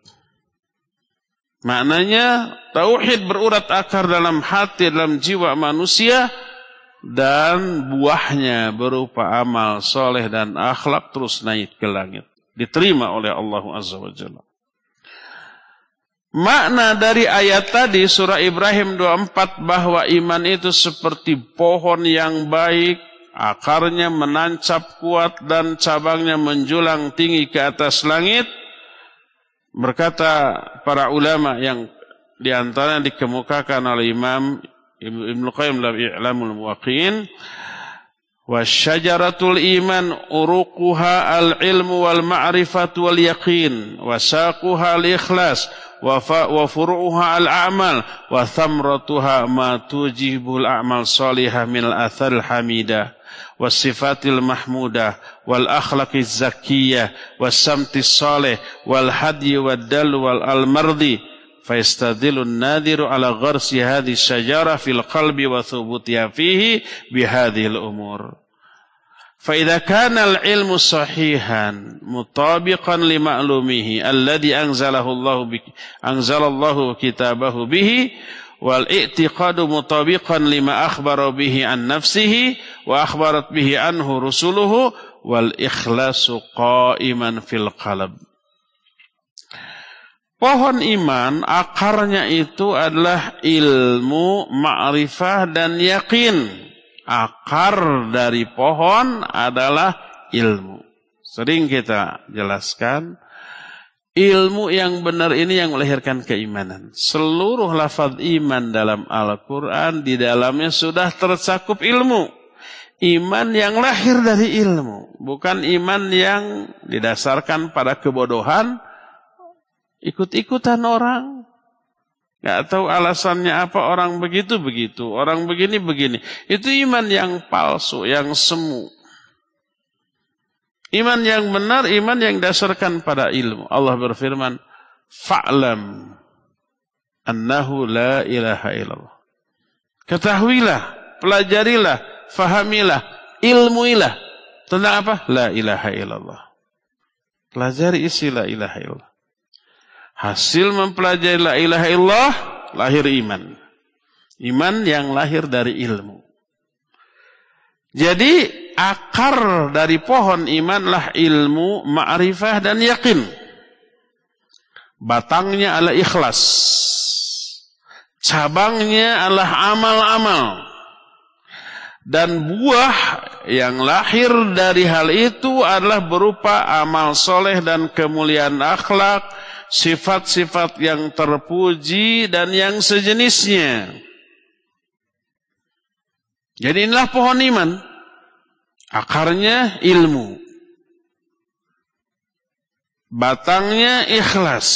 Maknanya tauhid berurat akar dalam hati dalam jiwa manusia dan buahnya berupa amal soleh dan akhlak terus naik ke langit. Diterima oleh Allah Azza wa Jalla. Makna dari ayat tadi surah Ibrahim 24 bahwa iman itu seperti pohon yang baik, akarnya menancap kuat dan cabangnya menjulang tinggi ke atas langit. Berkata para ulama yang di antaranya dikemukakan oleh Imam Ibn Qayyim dalam I'lamul Muwaqqi'in wa syajaratul iman uruquha al-ilmu wal ma'rifatu wal yaqin wa saquha al-ikhlas wa wa furu'uha al-a'mal wa thamratuha ma tujibul a'mal salihah min al-athar al-hamidah والصفات المحمودة والأخلاق الزكية والسمت الصالح والهدي والدل والمرضي فيستدل النادر على غرس هذه الشجرة في القلب وثبوتها فيه بهذه الأمور. فإذا كان العلم صحيحا مطابقا لمعلومه الذي أنزله الله بك أنزل الله كتابه به والإعتقاد مطابقا لما أخبر به عن نفسه وأخبرت به عنه رسله والإخلاص قائما في القلب. Pohon iman akarnya itu adalah ilmu, ma'rifah dan yakin. akar dari pohon adalah ilmu. Sering kita jelaskan, ilmu yang benar ini yang melahirkan keimanan. Seluruh lafaz iman dalam Al-Quran, di dalamnya sudah tercakup ilmu. Iman yang lahir dari ilmu. Bukan iman yang didasarkan pada kebodohan, ikut-ikutan orang, Gak tahu alasannya apa orang begitu begitu, orang begini begini. Itu iman yang palsu, yang semu. Iman yang benar, iman yang dasarkan pada ilmu. Allah berfirman, "Fa'lam annahu la ilaha illallah." Ketahuilah, pelajarilah, fahamilah, ilmuilah tentang apa? La ilaha illallah. Pelajari isi la ilaha illallah. Hasil mempelajari la ilaha illallah, lahir iman. Iman yang lahir dari ilmu. Jadi akar dari pohon imanlah ilmu, ma'rifah dan yakin. Batangnya adalah ikhlas. Cabangnya adalah amal-amal. Dan buah yang lahir dari hal itu adalah berupa amal soleh dan kemuliaan akhlak, sifat-sifat yang terpuji dan yang sejenisnya. Jadi inilah pohon iman. Akarnya ilmu. Batangnya ikhlas.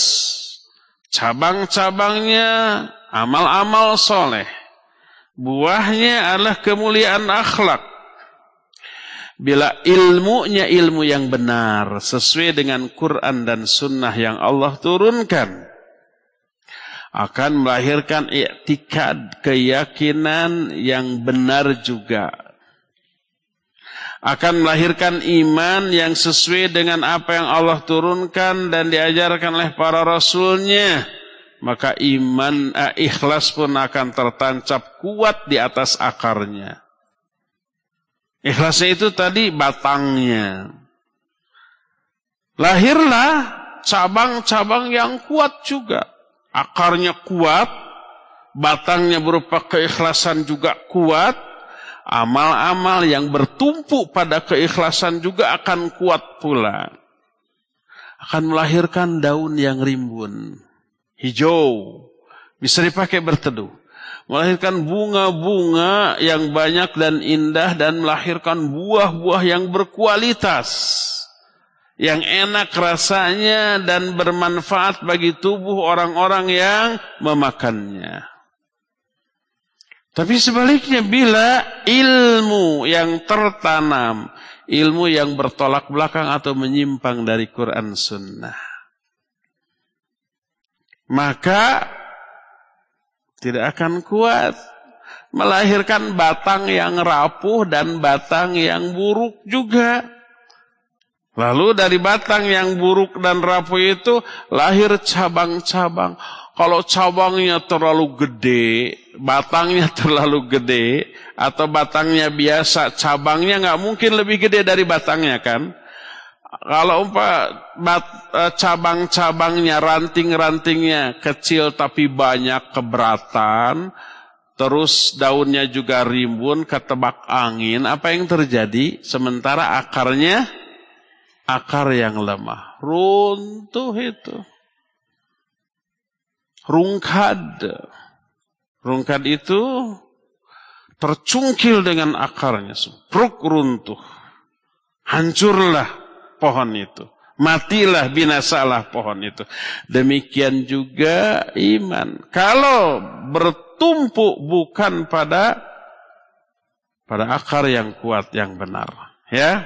Cabang-cabangnya amal-amal soleh. Buahnya adalah kemuliaan akhlak. Bila ilmunya ilmu yang benar sesuai dengan Quran dan Sunnah yang Allah turunkan akan melahirkan iktikad keyakinan yang benar juga. Akan melahirkan iman yang sesuai dengan apa yang Allah turunkan dan diajarkan oleh para rasulnya. Maka iman eh, ikhlas pun akan tertancap kuat di atas akarnya Ikhlasnya itu tadi batangnya. Lahirlah cabang-cabang yang kuat juga. Akarnya kuat, batangnya berupa keikhlasan juga kuat, amal-amal yang bertumpu pada keikhlasan juga akan kuat pula. Akan melahirkan daun yang rimbun, hijau, bisa dipakai berteduh melahirkan bunga-bunga yang banyak dan indah dan melahirkan buah-buah yang berkualitas yang enak rasanya dan bermanfaat bagi tubuh orang-orang yang memakannya. Tapi sebaliknya bila ilmu yang tertanam, ilmu yang bertolak belakang atau menyimpang dari Quran Sunnah, maka tidak akan kuat. Melahirkan batang yang rapuh dan batang yang buruk juga. Lalu dari batang yang buruk dan rapuh itu lahir cabang-cabang. Kalau cabangnya terlalu gede, batangnya terlalu gede, atau batangnya biasa, cabangnya nggak mungkin lebih gede dari batangnya kan? Kalau eh, cabang-cabangnya, ranting-rantingnya kecil tapi banyak keberatan, terus daunnya juga rimbun, ketebak angin, apa yang terjadi? Sementara akarnya, akar yang lemah. Runtuh itu. Rungkad. Rungkad itu tercungkil dengan akarnya. Sepruk runtuh. Hancurlah pohon itu. Matilah binasalah pohon itu. Demikian juga iman. Kalau bertumpu bukan pada pada akar yang kuat yang benar, ya.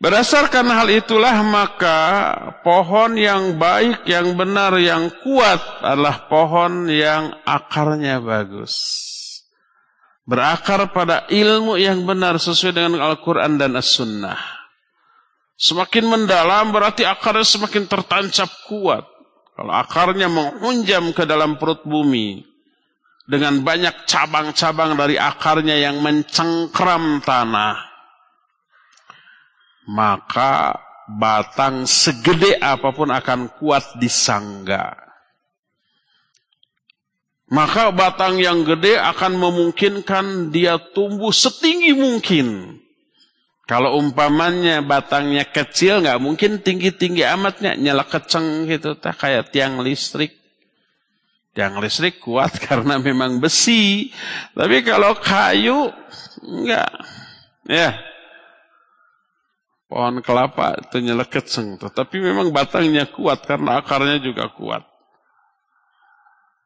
Berdasarkan hal itulah maka pohon yang baik, yang benar, yang kuat adalah pohon yang akarnya bagus. Berakar pada ilmu yang benar sesuai dengan Al-Quran dan As-Sunnah. Semakin mendalam berarti akarnya semakin tertancap kuat. Kalau akarnya mengunjam ke dalam perut bumi dengan banyak cabang-cabang dari akarnya yang mencengkram tanah, maka batang segede apa pun akan kuat disangga. Maka batang yang gede akan memungkinkan dia tumbuh setinggi mungkin. Kalau umpamanya batangnya kecil nggak mungkin tinggi-tinggi amatnya nyala keceng gitu tak kayak tiang listrik. Tiang listrik kuat karena memang besi. Tapi kalau kayu enggak. Ya. Pohon kelapa itu nyala keceng tapi memang batangnya kuat karena akarnya juga kuat.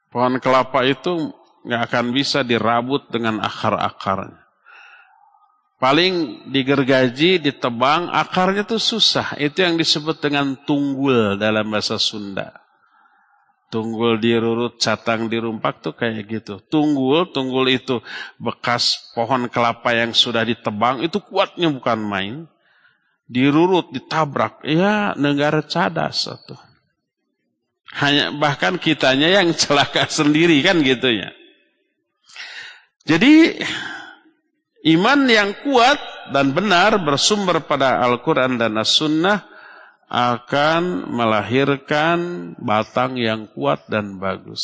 Pohon kelapa itu nggak akan bisa dirabut dengan akar-akarnya. Paling digergaji, ditebang, akarnya tuh susah. Itu yang disebut dengan tunggul dalam bahasa Sunda. Tunggul dirurut, catang dirumpak tuh kayak gitu. Tunggul, tunggul itu bekas pohon kelapa yang sudah ditebang, itu kuatnya bukan main. Dirurut, ditabrak, ya negara cadas itu. Hanya bahkan kitanya yang celaka sendiri kan gitu ya. Jadi Iman yang kuat dan benar bersumber pada Al-Quran dan As-Sunnah akan melahirkan batang yang kuat dan bagus.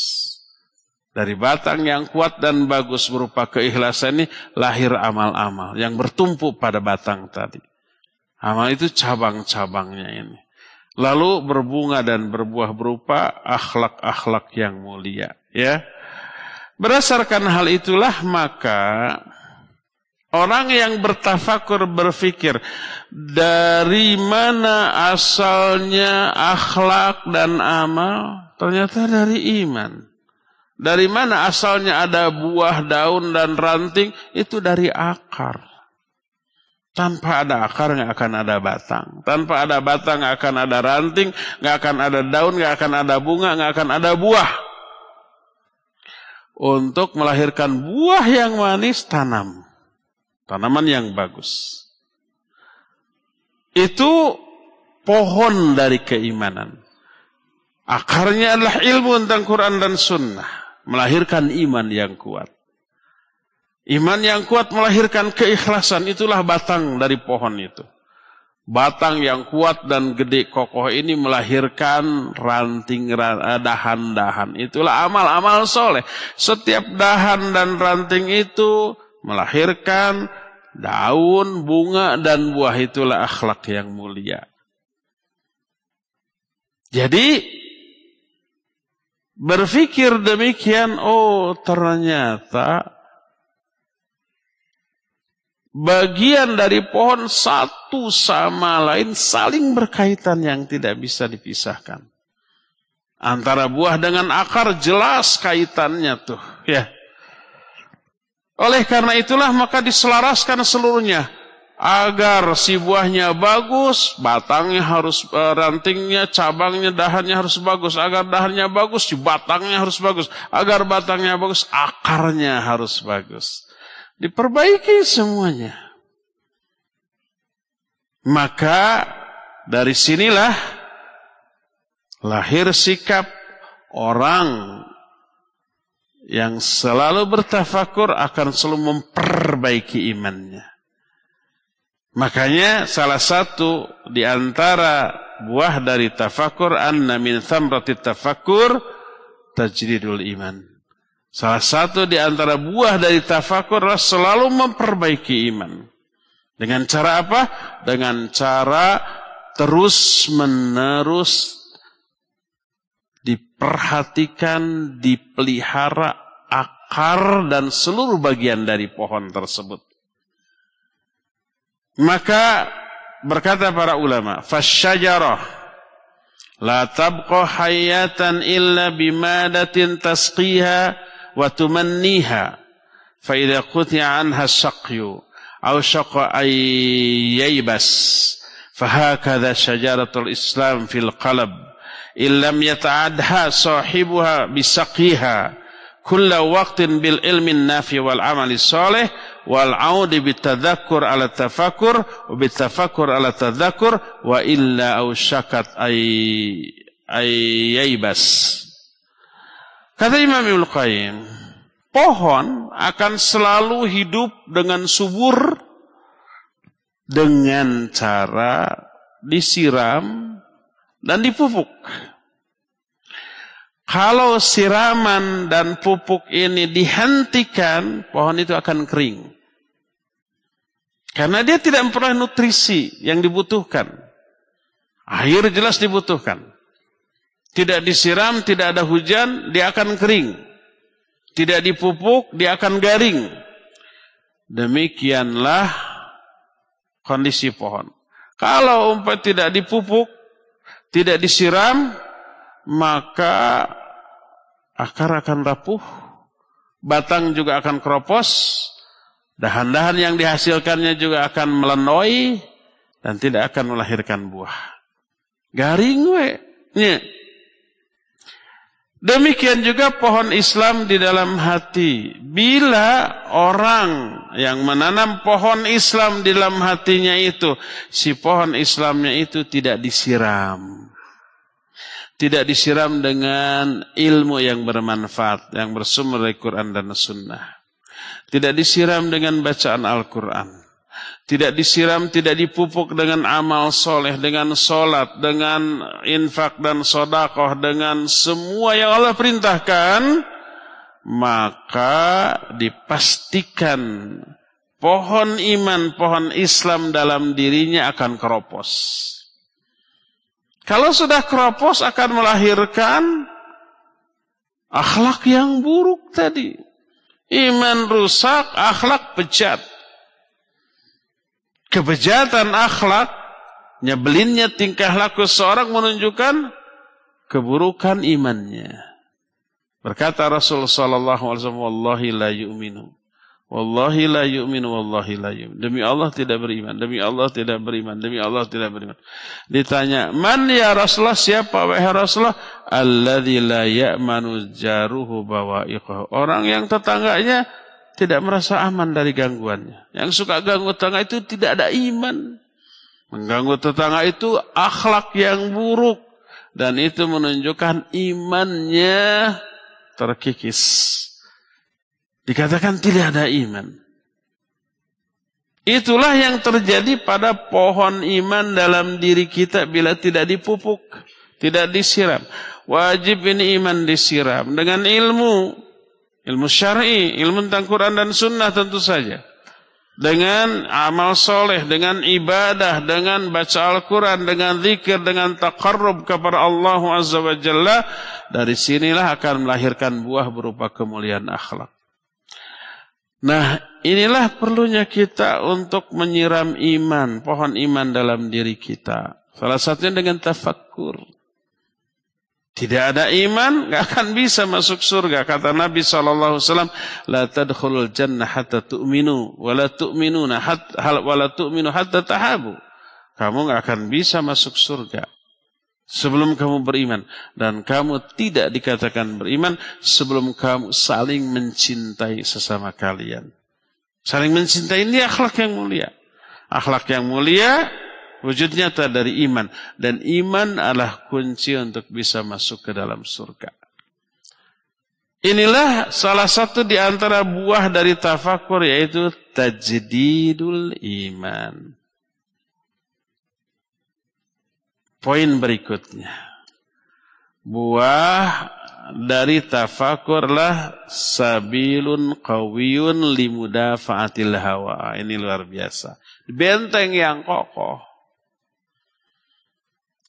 Dari batang yang kuat dan bagus berupa keikhlasan ini lahir amal-amal yang bertumpu pada batang tadi. Amal itu cabang-cabangnya ini. Lalu berbunga dan berbuah berupa akhlak-akhlak yang mulia. Ya, Berdasarkan hal itulah maka Orang yang bertafakur berfikir dari mana asalnya akhlak dan amal? Ternyata dari iman. Dari mana asalnya ada buah, daun, dan ranting? Itu dari akar. Tanpa ada akar nggak akan ada batang. Tanpa ada batang nggak akan ada ranting, nggak akan ada daun, nggak akan ada bunga, nggak akan ada buah. Untuk melahirkan buah yang manis tanam. Tanaman yang bagus. Itu pohon dari keimanan. Akarnya adalah ilmu tentang Quran dan Sunnah. Melahirkan iman yang kuat. Iman yang kuat melahirkan keikhlasan. Itulah batang dari pohon itu. Batang yang kuat dan gede kokoh ini melahirkan ranting eh, dahan-dahan. Itulah amal-amal soleh. Setiap dahan dan ranting itu melahirkan daun, bunga, dan buah itulah akhlak yang mulia. Jadi berpikir demikian, oh ternyata bagian dari pohon satu sama lain saling berkaitan yang tidak bisa dipisahkan. Antara buah dengan akar jelas kaitannya tuh, ya. Oleh karena itulah maka diselaraskan seluruhnya agar si buahnya bagus, batangnya harus uh, rantingnya, cabangnya, dahannya harus bagus. Agar dahannya bagus, si batangnya harus bagus. Agar batangnya bagus, akarnya harus bagus. Diperbaiki semuanya. Maka dari sinilah lahir sikap orang yang selalu bertafakur akan selalu memperbaiki imannya. Makanya salah satu di antara buah dari tafakur anna min thamrati tafakur tajridul iman. Salah satu di antara buah dari tafakur adalah selalu memperbaiki iman. Dengan cara apa? Dengan cara terus menerus diperhatikan, dipelihara akar dan seluruh bagian dari pohon tersebut. Maka berkata para ulama, fasyajarah la tabqa hayatan illa bimadatin tasqiha wa tumanniha fa idza quti'a anha saqyu aw shaqa ay yaybas فهكذا شجرة الإسلام في القلب illam yata'adha sahibuha bisaqiha kulla waqtin bil ilmin nafi wal amali soleh wal audi bitadzakur ala tafakkur wa bitafakkur ala tadzakur wa illa au syakat ay ay yaibas kata Imam Ibnu Qayyim pohon akan selalu hidup dengan subur dengan cara disiram dan dipupuk. Kalau siraman dan pupuk ini dihentikan, pohon itu akan kering. Karena dia tidak memperoleh nutrisi yang dibutuhkan. Air jelas dibutuhkan. Tidak disiram, tidak ada hujan, dia akan kering. Tidak dipupuk, dia akan garing. Demikianlah kondisi pohon. Kalau umpah tidak dipupuk, tidak disiram, maka akar akan rapuh, batang juga akan keropos, dahan-dahan yang dihasilkannya juga akan melenoi, dan tidak akan melahirkan buah. Garing we. Demikian juga pohon Islam di dalam hati. Bila orang yang menanam pohon Islam di dalam hatinya itu, si pohon Islamnya itu tidak disiram. Tidak disiram dengan ilmu yang bermanfaat, yang bersumber dari Quran dan Sunnah. Tidak disiram dengan bacaan Al-Quran. Tidak disiram, tidak dipupuk dengan amal soleh, dengan solat, dengan infak dan sodakoh, dengan semua yang Allah perintahkan, maka dipastikan pohon iman, pohon Islam dalam dirinya akan keropos. Kalau sudah keropos akan melahirkan akhlak yang buruk tadi. Iman rusak, akhlak pecat kebejatan akhlak, nyebelinnya tingkah laku seorang menunjukkan keburukan imannya. Berkata Rasul sallallahu alaihi wasallam, "Wallahi la yu'minu." Wallahi la yu'minu, wallahi la yu'min. Demi Allah tidak beriman, demi Allah tidak beriman, demi Allah tidak beriman. Ditanya, "Man ya Rasulullah? Siapa wahai Rasulullah?" Alladzi la ya'manu jaruhu bawa'iqahu. Orang yang tetangganya tidak merasa aman dari gangguannya. Yang suka ganggu tetangga itu tidak ada iman. Mengganggu tetangga itu akhlak yang buruk. Dan itu menunjukkan imannya terkikis. Dikatakan tidak ada iman. Itulah yang terjadi pada pohon iman dalam diri kita bila tidak dipupuk, tidak disiram. Wajib ini iman disiram dengan ilmu Ilmu syar'i, ilmu tentang Quran dan sunnah tentu saja. Dengan amal soleh, dengan ibadah, dengan baca Al-Quran, dengan zikir, dengan taqarrub kepada Allah Azza wa Jalla. Dari sinilah akan melahirkan buah berupa kemuliaan akhlak. Nah inilah perlunya kita untuk menyiram iman, pohon iman dalam diri kita. Salah satunya dengan tafakkur. Tidak ada iman, nggak akan bisa masuk surga. Kata Nabi SAW, La tadkhulul jannah hatta tu'minu, wa la tu'minu hatta. Kamu nggak akan bisa masuk surga. Sebelum kamu beriman. Dan kamu tidak dikatakan beriman sebelum kamu saling mencintai sesama kalian. Saling mencintai ini akhlak yang mulia. Akhlak yang mulia Wujud nyata dari iman. Dan iman adalah kunci untuk bisa masuk ke dalam surga. Inilah salah satu di antara buah dari tafakur yaitu tajdidul iman. Poin berikutnya. Buah dari tafakurlah sabilun qawiyun limudafa'atil hawa. Ini luar biasa. Benteng yang kokoh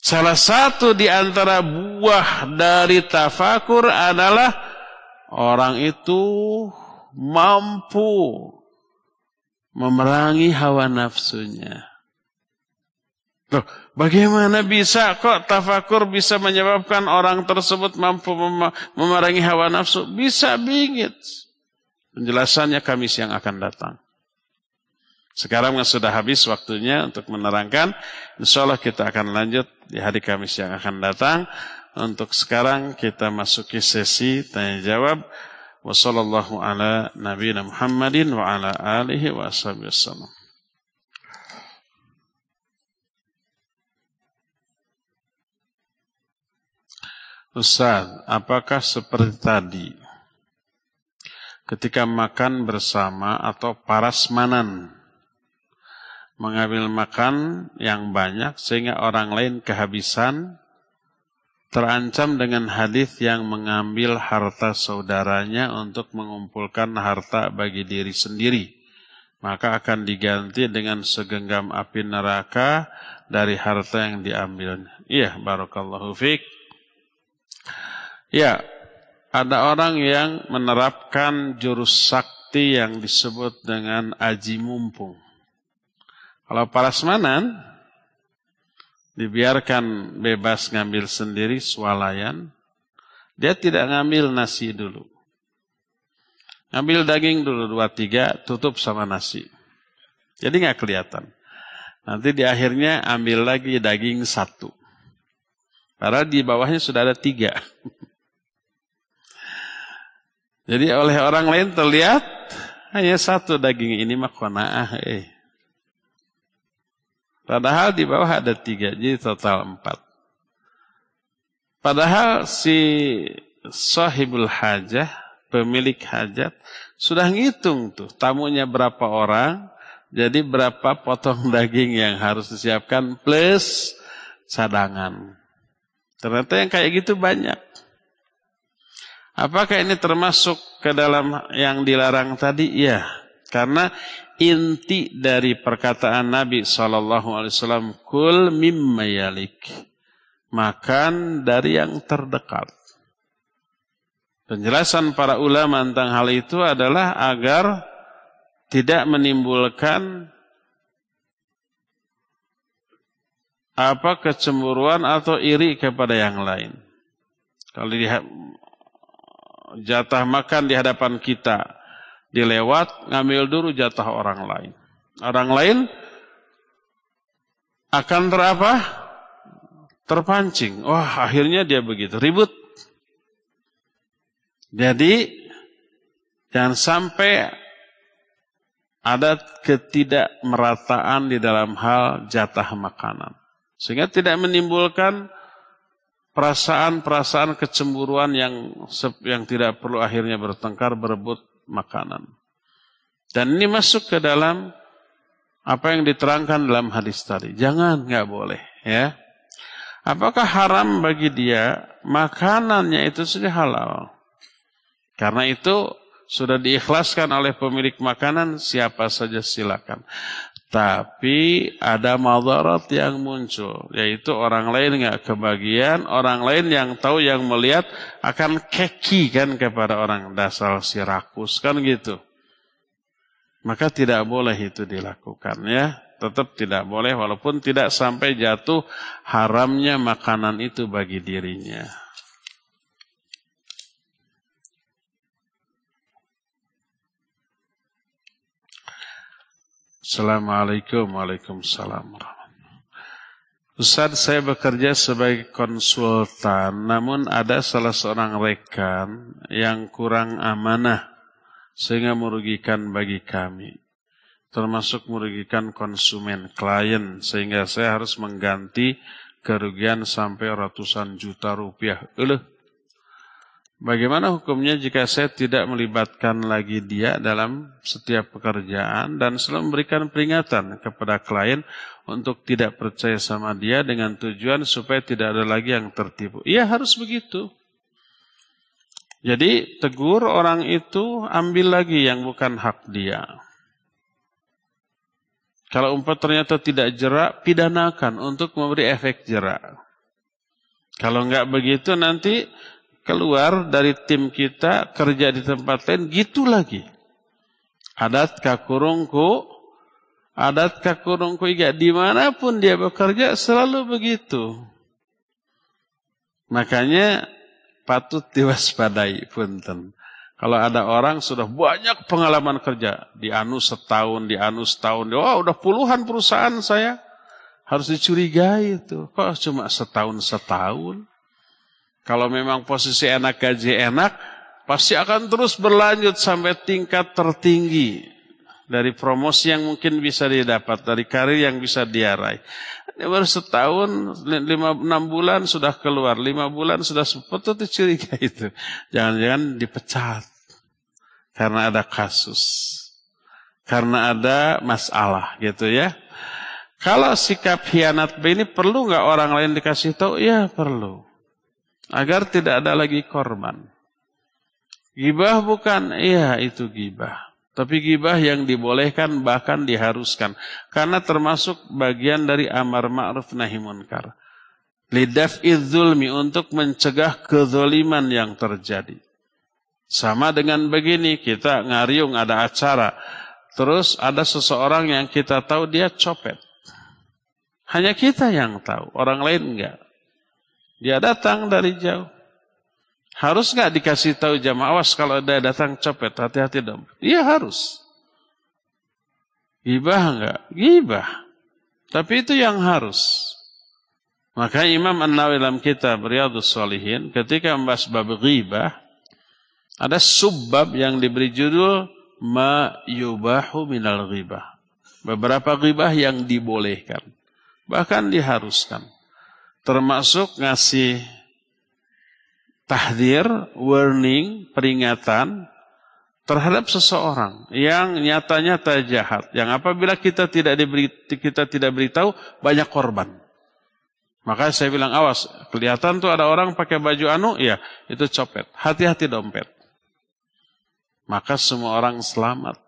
Salah satu di antara buah dari tafakur adalah orang itu mampu memerangi hawa nafsunya. Loh, bagaimana bisa kok tafakur bisa menyebabkan orang tersebut mampu mem memerangi hawa nafsu? Bisa bingit. Penjelasannya Kamis yang akan datang. Sekarang sudah habis waktunya untuk menerangkan. Insya Allah kita akan lanjut di hari Kamis yang akan datang. Untuk sekarang kita masuki sesi tanya jawab. Wa sallallahu ala Ustaz, apakah seperti tadi ketika makan bersama atau parasmanan mengambil makan yang banyak sehingga orang lain kehabisan terancam dengan hadis yang mengambil harta saudaranya untuk mengumpulkan harta bagi diri sendiri maka akan diganti dengan segenggam api neraka dari harta yang diambilnya. Iya, barakallahu fiik. Ya, ada orang yang menerapkan jurus sakti yang disebut dengan aji mumpung. Kalau parasmanan dibiarkan bebas ngambil sendiri swalayan, dia tidak ngambil nasi dulu. Ngambil daging dulu dua tiga, tutup sama nasi. Jadi nggak kelihatan. Nanti di akhirnya ambil lagi daging satu. Padahal di bawahnya sudah ada tiga. Jadi oleh orang lain terlihat hanya satu daging ini mah. Eh. Padahal di bawah ada tiga, jadi total empat. Padahal si sahibul hajah, pemilik hajat, sudah ngitung tuh tamunya berapa orang, jadi berapa potong daging yang harus disiapkan plus cadangan. Ternyata yang kayak gitu banyak. Apakah ini termasuk ke dalam yang dilarang tadi? Ya, karena inti dari perkataan Nabi SAW, kul mimma yalik. Makan dari yang terdekat. Penjelasan para ulama tentang hal itu adalah agar tidak menimbulkan apa kecemburuan atau iri kepada yang lain. Kalau jatah makan di hadapan kita dilewat, ngambil dulu jatah orang lain. Orang lain akan terapa? Terpancing. Wah, akhirnya dia begitu. Ribut. Jadi, jangan sampai ada ketidakmerataan di dalam hal jatah makanan. Sehingga tidak menimbulkan perasaan-perasaan kecemburuan yang yang tidak perlu akhirnya bertengkar berebut makanan. Dan ini masuk ke dalam apa yang diterangkan dalam hadis tadi. Jangan, nggak boleh, ya. Apakah haram bagi dia makanannya itu sudah halal? Karena itu sudah diikhlaskan oleh pemilik makanan siapa saja silakan. Tapi ada madarat yang muncul, yaitu orang lain nggak kebagian, orang lain yang tahu yang melihat akan keki kan kepada orang dasar sirakus kan gitu. Maka tidak boleh itu dilakukan ya, tetap tidak boleh walaupun tidak sampai jatuh haramnya makanan itu bagi dirinya. Assalamualaikum Waalaikumsalam Ustaz saya bekerja sebagai konsultan Namun ada salah seorang rekan Yang kurang amanah Sehingga merugikan bagi kami Termasuk merugikan konsumen klien Sehingga saya harus mengganti kerugian sampai ratusan juta rupiah. Uluh Bagaimana hukumnya jika saya tidak melibatkan lagi dia dalam setiap pekerjaan dan selalu memberikan peringatan kepada klien untuk tidak percaya sama dia dengan tujuan supaya tidak ada lagi yang tertipu. Iya harus begitu. Jadi tegur orang itu ambil lagi yang bukan hak dia. Kalau umpah ternyata tidak jerak, pidanakan untuk memberi efek jerak. Kalau enggak begitu nanti keluar dari tim kita kerja di tempat lain gitu lagi. Adat kakurungku, adat kakurungku iga di mana pun dia bekerja selalu begitu. Makanya patut diwaspadai punten. Kalau ada orang sudah banyak pengalaman kerja di anu setahun, di anu setahun, wah udah puluhan perusahaan saya harus dicurigai itu. Kok cuma setahun setahun? Kalau memang posisi enak gaji enak, pasti akan terus berlanjut sampai tingkat tertinggi dari promosi yang mungkin bisa didapat, dari karir yang bisa diarai. Ini baru setahun, lima, enam bulan sudah keluar, lima bulan sudah seperti itu curiga itu. Jangan-jangan dipecat. Karena ada kasus. Karena ada masalah gitu ya. Kalau sikap hianat B ini perlu nggak orang lain dikasih tahu? Ya perlu. Agar tidak ada lagi korban. Gibah bukan? Iya itu gibah. Tapi gibah yang dibolehkan bahkan diharuskan. Karena termasuk bagian dari amar ma'ruf nahi munkar. Lidaf idzulmi untuk mencegah kezoliman yang terjadi. Sama dengan begini, kita ngariung ada acara. Terus ada seseorang yang kita tahu dia copet. Hanya kita yang tahu, orang lain enggak. Dia datang dari jauh. Harus nggak dikasih tahu jamaah awas kalau ada datang copet, hati-hati dong. Iya harus. Gibah enggak? Gibah. Tapi itu yang harus. Maka Imam An-Nawawi dalam kitab Riyadhus Shalihin ketika membahas bab ghibah ada subbab yang diberi judul ma yubahu minal ghibah. Beberapa ghibah yang dibolehkan, bahkan diharuskan. Termasuk ngasih tahdir, warning, peringatan terhadap seseorang yang nyata-nyata jahat. Yang apabila kita tidak diberi kita tidak beritahu banyak korban. Maka saya bilang awas, kelihatan tuh ada orang pakai baju anu, ya itu copet. Hati-hati dompet. Maka semua orang selamat.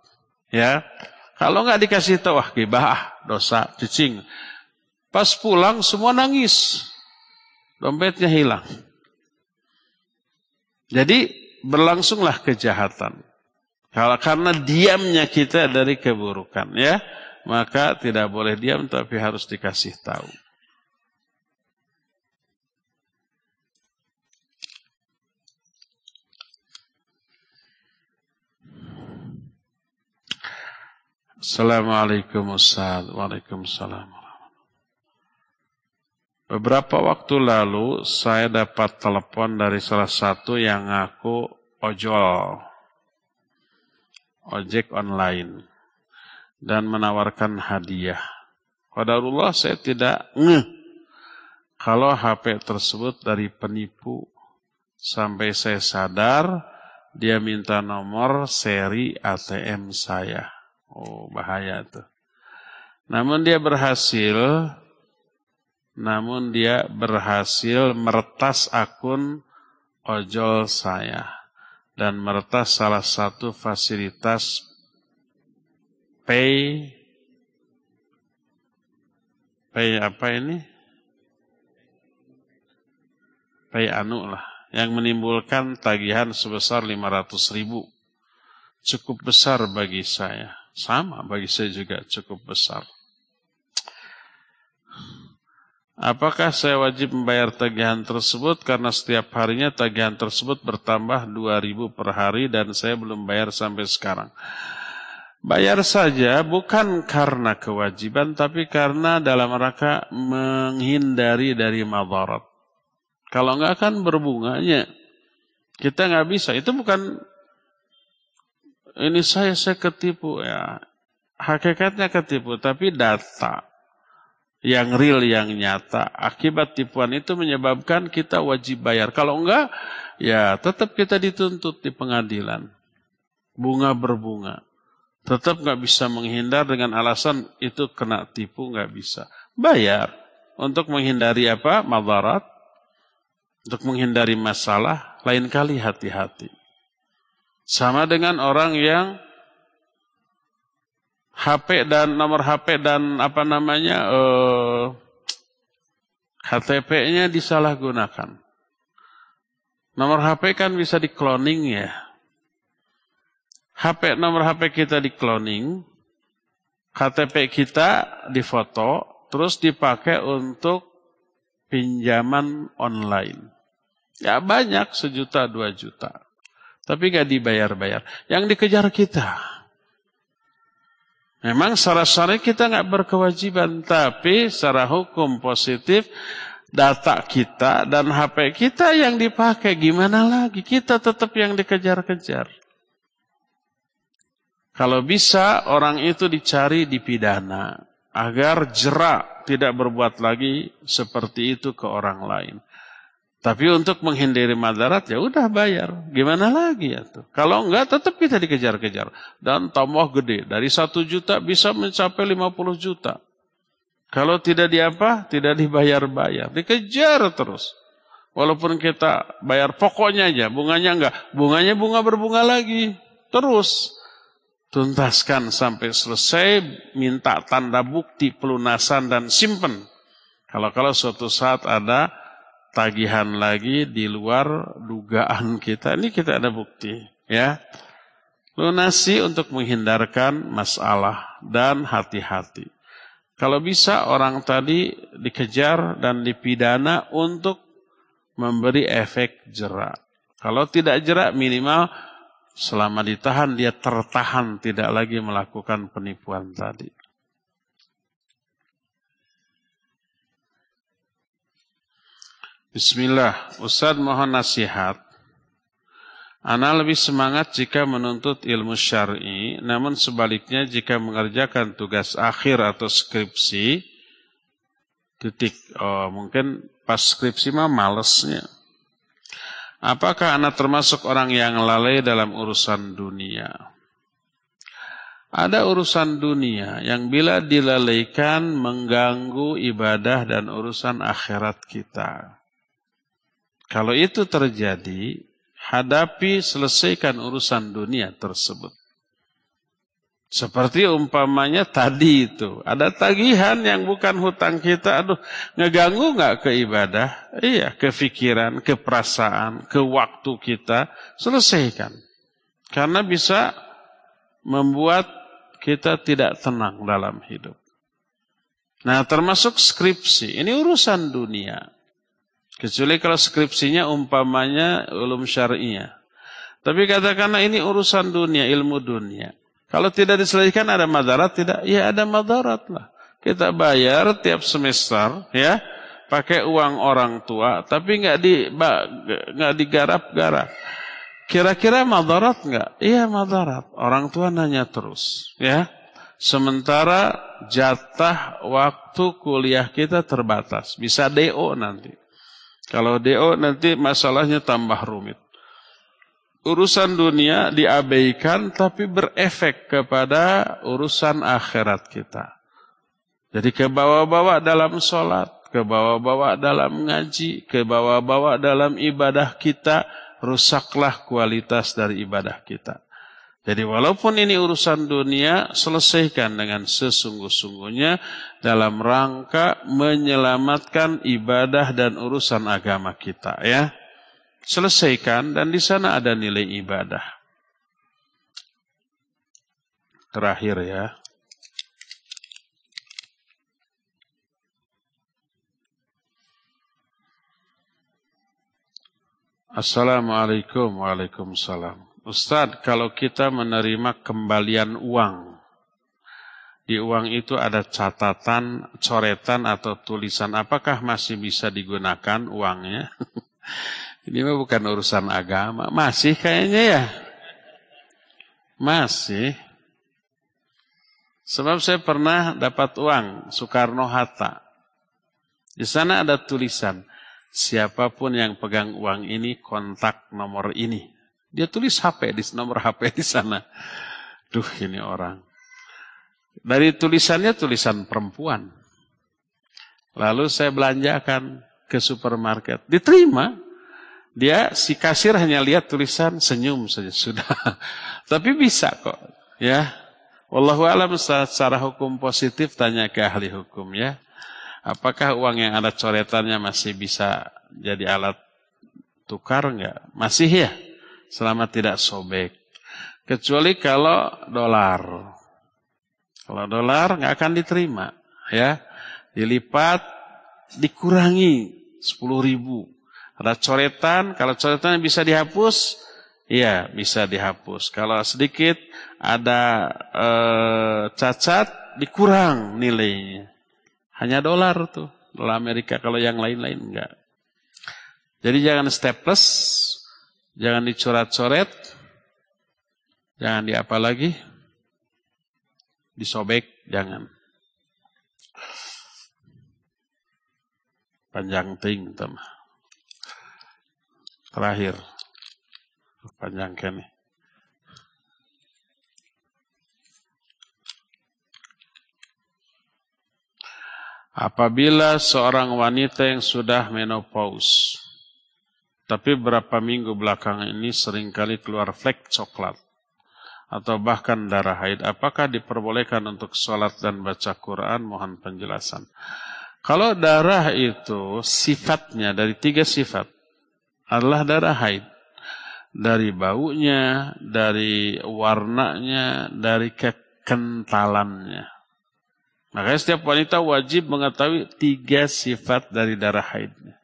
Ya, kalau nggak dikasih tahu, wah gibah, dosa, cicing. Pas pulang semua nangis, dompetnya hilang. Jadi berlangsunglah kejahatan. Kalau karena diamnya kita dari keburukan ya, maka tidak boleh diam tapi harus dikasih tahu. Assalamualaikum warahmatullahi Beberapa waktu lalu saya dapat telepon dari salah satu yang ngaku ojol, ojek online, dan menawarkan hadiah. Qadarullah saya tidak ngeh kalau HP tersebut dari penipu. Sampai saya sadar dia minta nomor seri ATM saya. Oh bahaya tuh. Namun dia berhasil namun dia berhasil meretas akun ojol saya dan meretas salah satu fasilitas pay pay apa ini? Pay anu lah yang menimbulkan tagihan sebesar 500 ribu. Cukup besar bagi saya. Sama bagi saya juga cukup besar. Apakah saya wajib membayar tagihan tersebut karena setiap harinya tagihan tersebut bertambah 2000 per hari dan saya belum bayar sampai sekarang. Bayar saja bukan karena kewajiban tapi karena dalam rangka menghindari dari madarat. Kalau enggak akan berbunganya. Kita nggak bisa. Itu bukan ini saya saya ketipu ya. Hakikatnya ketipu tapi data yang real, yang nyata. Akibat tipuan itu menyebabkan kita wajib bayar. Kalau enggak, ya tetap kita dituntut di pengadilan. Bunga berbunga. Tetap nggak bisa menghindar dengan alasan itu kena tipu, nggak bisa. Bayar. Untuk menghindari apa? Madarat. Untuk menghindari masalah, lain kali hati-hati. Sama dengan orang yang HP dan nomor HP dan apa namanya eh, HTP-nya disalahgunakan. Nomor HP kan bisa di-cloning ya. HP nomor HP kita di-cloning, KTP kita difoto, terus dipakai untuk pinjaman online. Ya banyak, sejuta, dua juta. Tapi gak dibayar-bayar. Yang dikejar kita. Memang secara syar'i kita nggak berkewajiban, tapi secara hukum positif data kita dan HP kita yang dipakai. Gimana lagi? Kita tetap yang dikejar-kejar. Kalau bisa orang itu dicari dipidana agar jerak tidak berbuat lagi seperti itu ke orang lain. Tapi untuk menghindari madarat ya udah bayar. Gimana lagi ya tuh? Kalau enggak tetap kita dikejar-kejar. Dan tambah gede. Dari satu juta bisa mencapai 50 juta. Kalau tidak diapa, tidak dibayar-bayar. Dikejar terus. Walaupun kita bayar pokoknya aja. Bunganya enggak. Bunganya bunga berbunga lagi. Terus. Tuntaskan sampai selesai. Minta tanda bukti pelunasan dan simpen. Kalau-kalau suatu saat ada tagihan lagi di luar dugaan kita. Ini kita ada bukti, ya. Lunasi untuk menghindarkan masalah dan hati-hati. Kalau bisa orang tadi dikejar dan dipidana untuk memberi efek jerak. Kalau tidak jerak minimal selama ditahan dia tertahan tidak lagi melakukan penipuan tadi. Bismillah, Ustaz mohon nasihat. Ana lebih semangat jika menuntut ilmu syar'i, namun sebaliknya jika mengerjakan tugas akhir atau skripsi, titik, oh, mungkin pas skripsi mah malesnya. Apakah anak termasuk orang yang lalai dalam urusan dunia? Ada urusan dunia yang bila dilalaikan mengganggu ibadah dan urusan akhirat kita. Kalau itu terjadi, hadapi selesaikan urusan dunia tersebut. Seperti umpamanya tadi itu, ada tagihan yang bukan hutang kita, aduh ngeganggu nggak ke ibadah? Iya, ke pikiran, ke perasaan, ke waktu kita, selesaikan. Karena bisa membuat kita tidak tenang dalam hidup. Nah termasuk skripsi, ini urusan dunia. Kecuali kalau skripsinya umpamanya ulum syariah. Tapi katakanlah ini urusan dunia, ilmu dunia. Kalau tidak diselesaikan ada madarat tidak? Ya ada madarat lah. Kita bayar tiap semester ya pakai uang orang tua, tapi nggak di nggak digarap-garap. Kira-kira madarat nggak? Iya madarat. Orang tua nanya terus, ya. Sementara jatah waktu kuliah kita terbatas, bisa DO nanti. Kalau DO nanti masalahnya tambah rumit. Urusan dunia diabaikan tapi berefek kepada urusan akhirat kita. Jadi ke bawah-bawah dalam sholat, ke bawah-bawah dalam ngaji, ke bawah-bawah dalam ibadah kita, rusaklah kualitas dari ibadah kita. Jadi walaupun ini urusan dunia, selesaikan dengan sesungguh-sungguhnya dalam rangka menyelamatkan ibadah dan urusan agama kita ya. Selesaikan dan di sana ada nilai ibadah. Terakhir ya. Assalamualaikum Waalaikumsalam. Ustadz, kalau kita menerima kembalian uang, di uang itu ada catatan, coretan atau tulisan, apakah masih bisa digunakan uangnya? Ini mah bukan urusan agama, masih kayaknya ya. Masih. Sebab saya pernah dapat uang Soekarno Hatta. Di sana ada tulisan, siapa pun yang pegang uang ini kontak nomor ini. Dia tulis HP di nomor HP di sana. Duh ini orang. Dari tulisannya tulisan perempuan. Lalu saya belanjakan ke supermarket. Diterima. Dia si kasir hanya lihat tulisan senyum saja sudah. Tapi bisa kok, ya. Wallahu alam secara hukum positif tanya ke ahli hukum ya. Apakah uang yang ada coretannya masih bisa jadi alat tukar enggak? Masih ya? Selama tidak sobek. Kecuali kalau dolar. Kalau dolar nggak akan diterima, ya. Dilipat, dikurangi 10 ribu. Ada coretan, kalau coretan bisa dihapus, iya bisa dihapus. Kalau sedikit ada e, cacat, dikurang nilainya. Hanya dolar tuh, Kalau Amerika, kalau yang lain-lain enggak. Jadi jangan staples, jangan dicoret-coret, jangan diapa lagi, disobek, jangan. Panjang ting, teman. Terakhir, panjang kene. Apabila seorang wanita yang sudah menopause, tapi berapa minggu belakangan ini sering kali keluar flek coklat, atau bahkan darah haid, apakah diperbolehkan untuk sholat dan baca Quran? Mohon penjelasan. Kalau darah itu sifatnya dari tiga sifat adalah darah haid. Dari baunya, dari warnanya, dari kekentalannya. Makanya setiap wanita wajib mengetahui tiga sifat dari darah haidnya.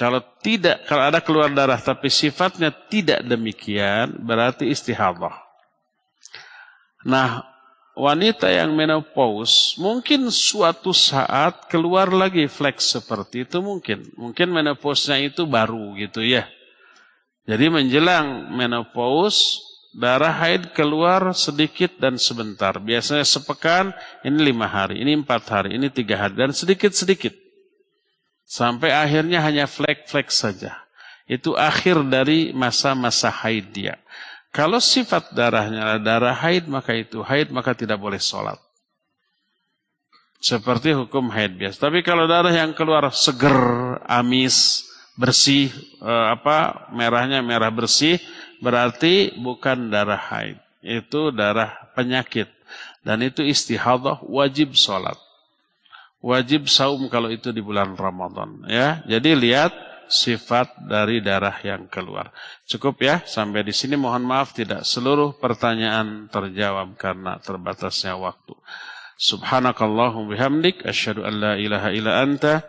Kalau tidak, kalau ada keluar darah tapi sifatnya tidak demikian, berarti istihadah. Nah, wanita yang menopause mungkin suatu saat keluar lagi flex seperti itu mungkin. Mungkin menopause-nya itu baru gitu ya. Jadi menjelang menopause darah haid keluar sedikit dan sebentar. Biasanya sepekan, ini lima hari, ini empat hari, ini tiga hari, dan sedikit-sedikit. Sampai akhirnya hanya flek-flek saja. Itu akhir dari masa-masa haid dia. Kalau sifat darahnya adalah darah haid, maka itu haid, maka tidak boleh sholat. Seperti hukum haid biasa. Tapi kalau darah yang keluar seger, amis, bersih, eh, apa merahnya merah bersih, berarti bukan darah haid. Itu darah penyakit. Dan itu istihadah wajib sholat. Wajib saum kalau itu di bulan Ramadan. ya. Jadi lihat sifat dari darah yang keluar. Cukup ya, sampai di sini mohon maaf tidak seluruh pertanyaan terjawab karena terbatasnya waktu. Subhanakallahum bihamdik, asyhadu an la ilaha illa anta,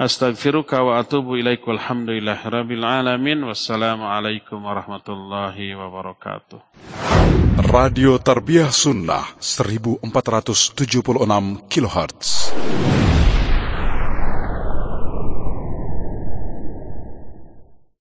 Astaghfiruka wa atubu ilaik walhamdulillah rabbil alamin wassalamualaikum warahmatullahi wabarakatuh. Radio Tarbiyah Sunnah 1476 kHz.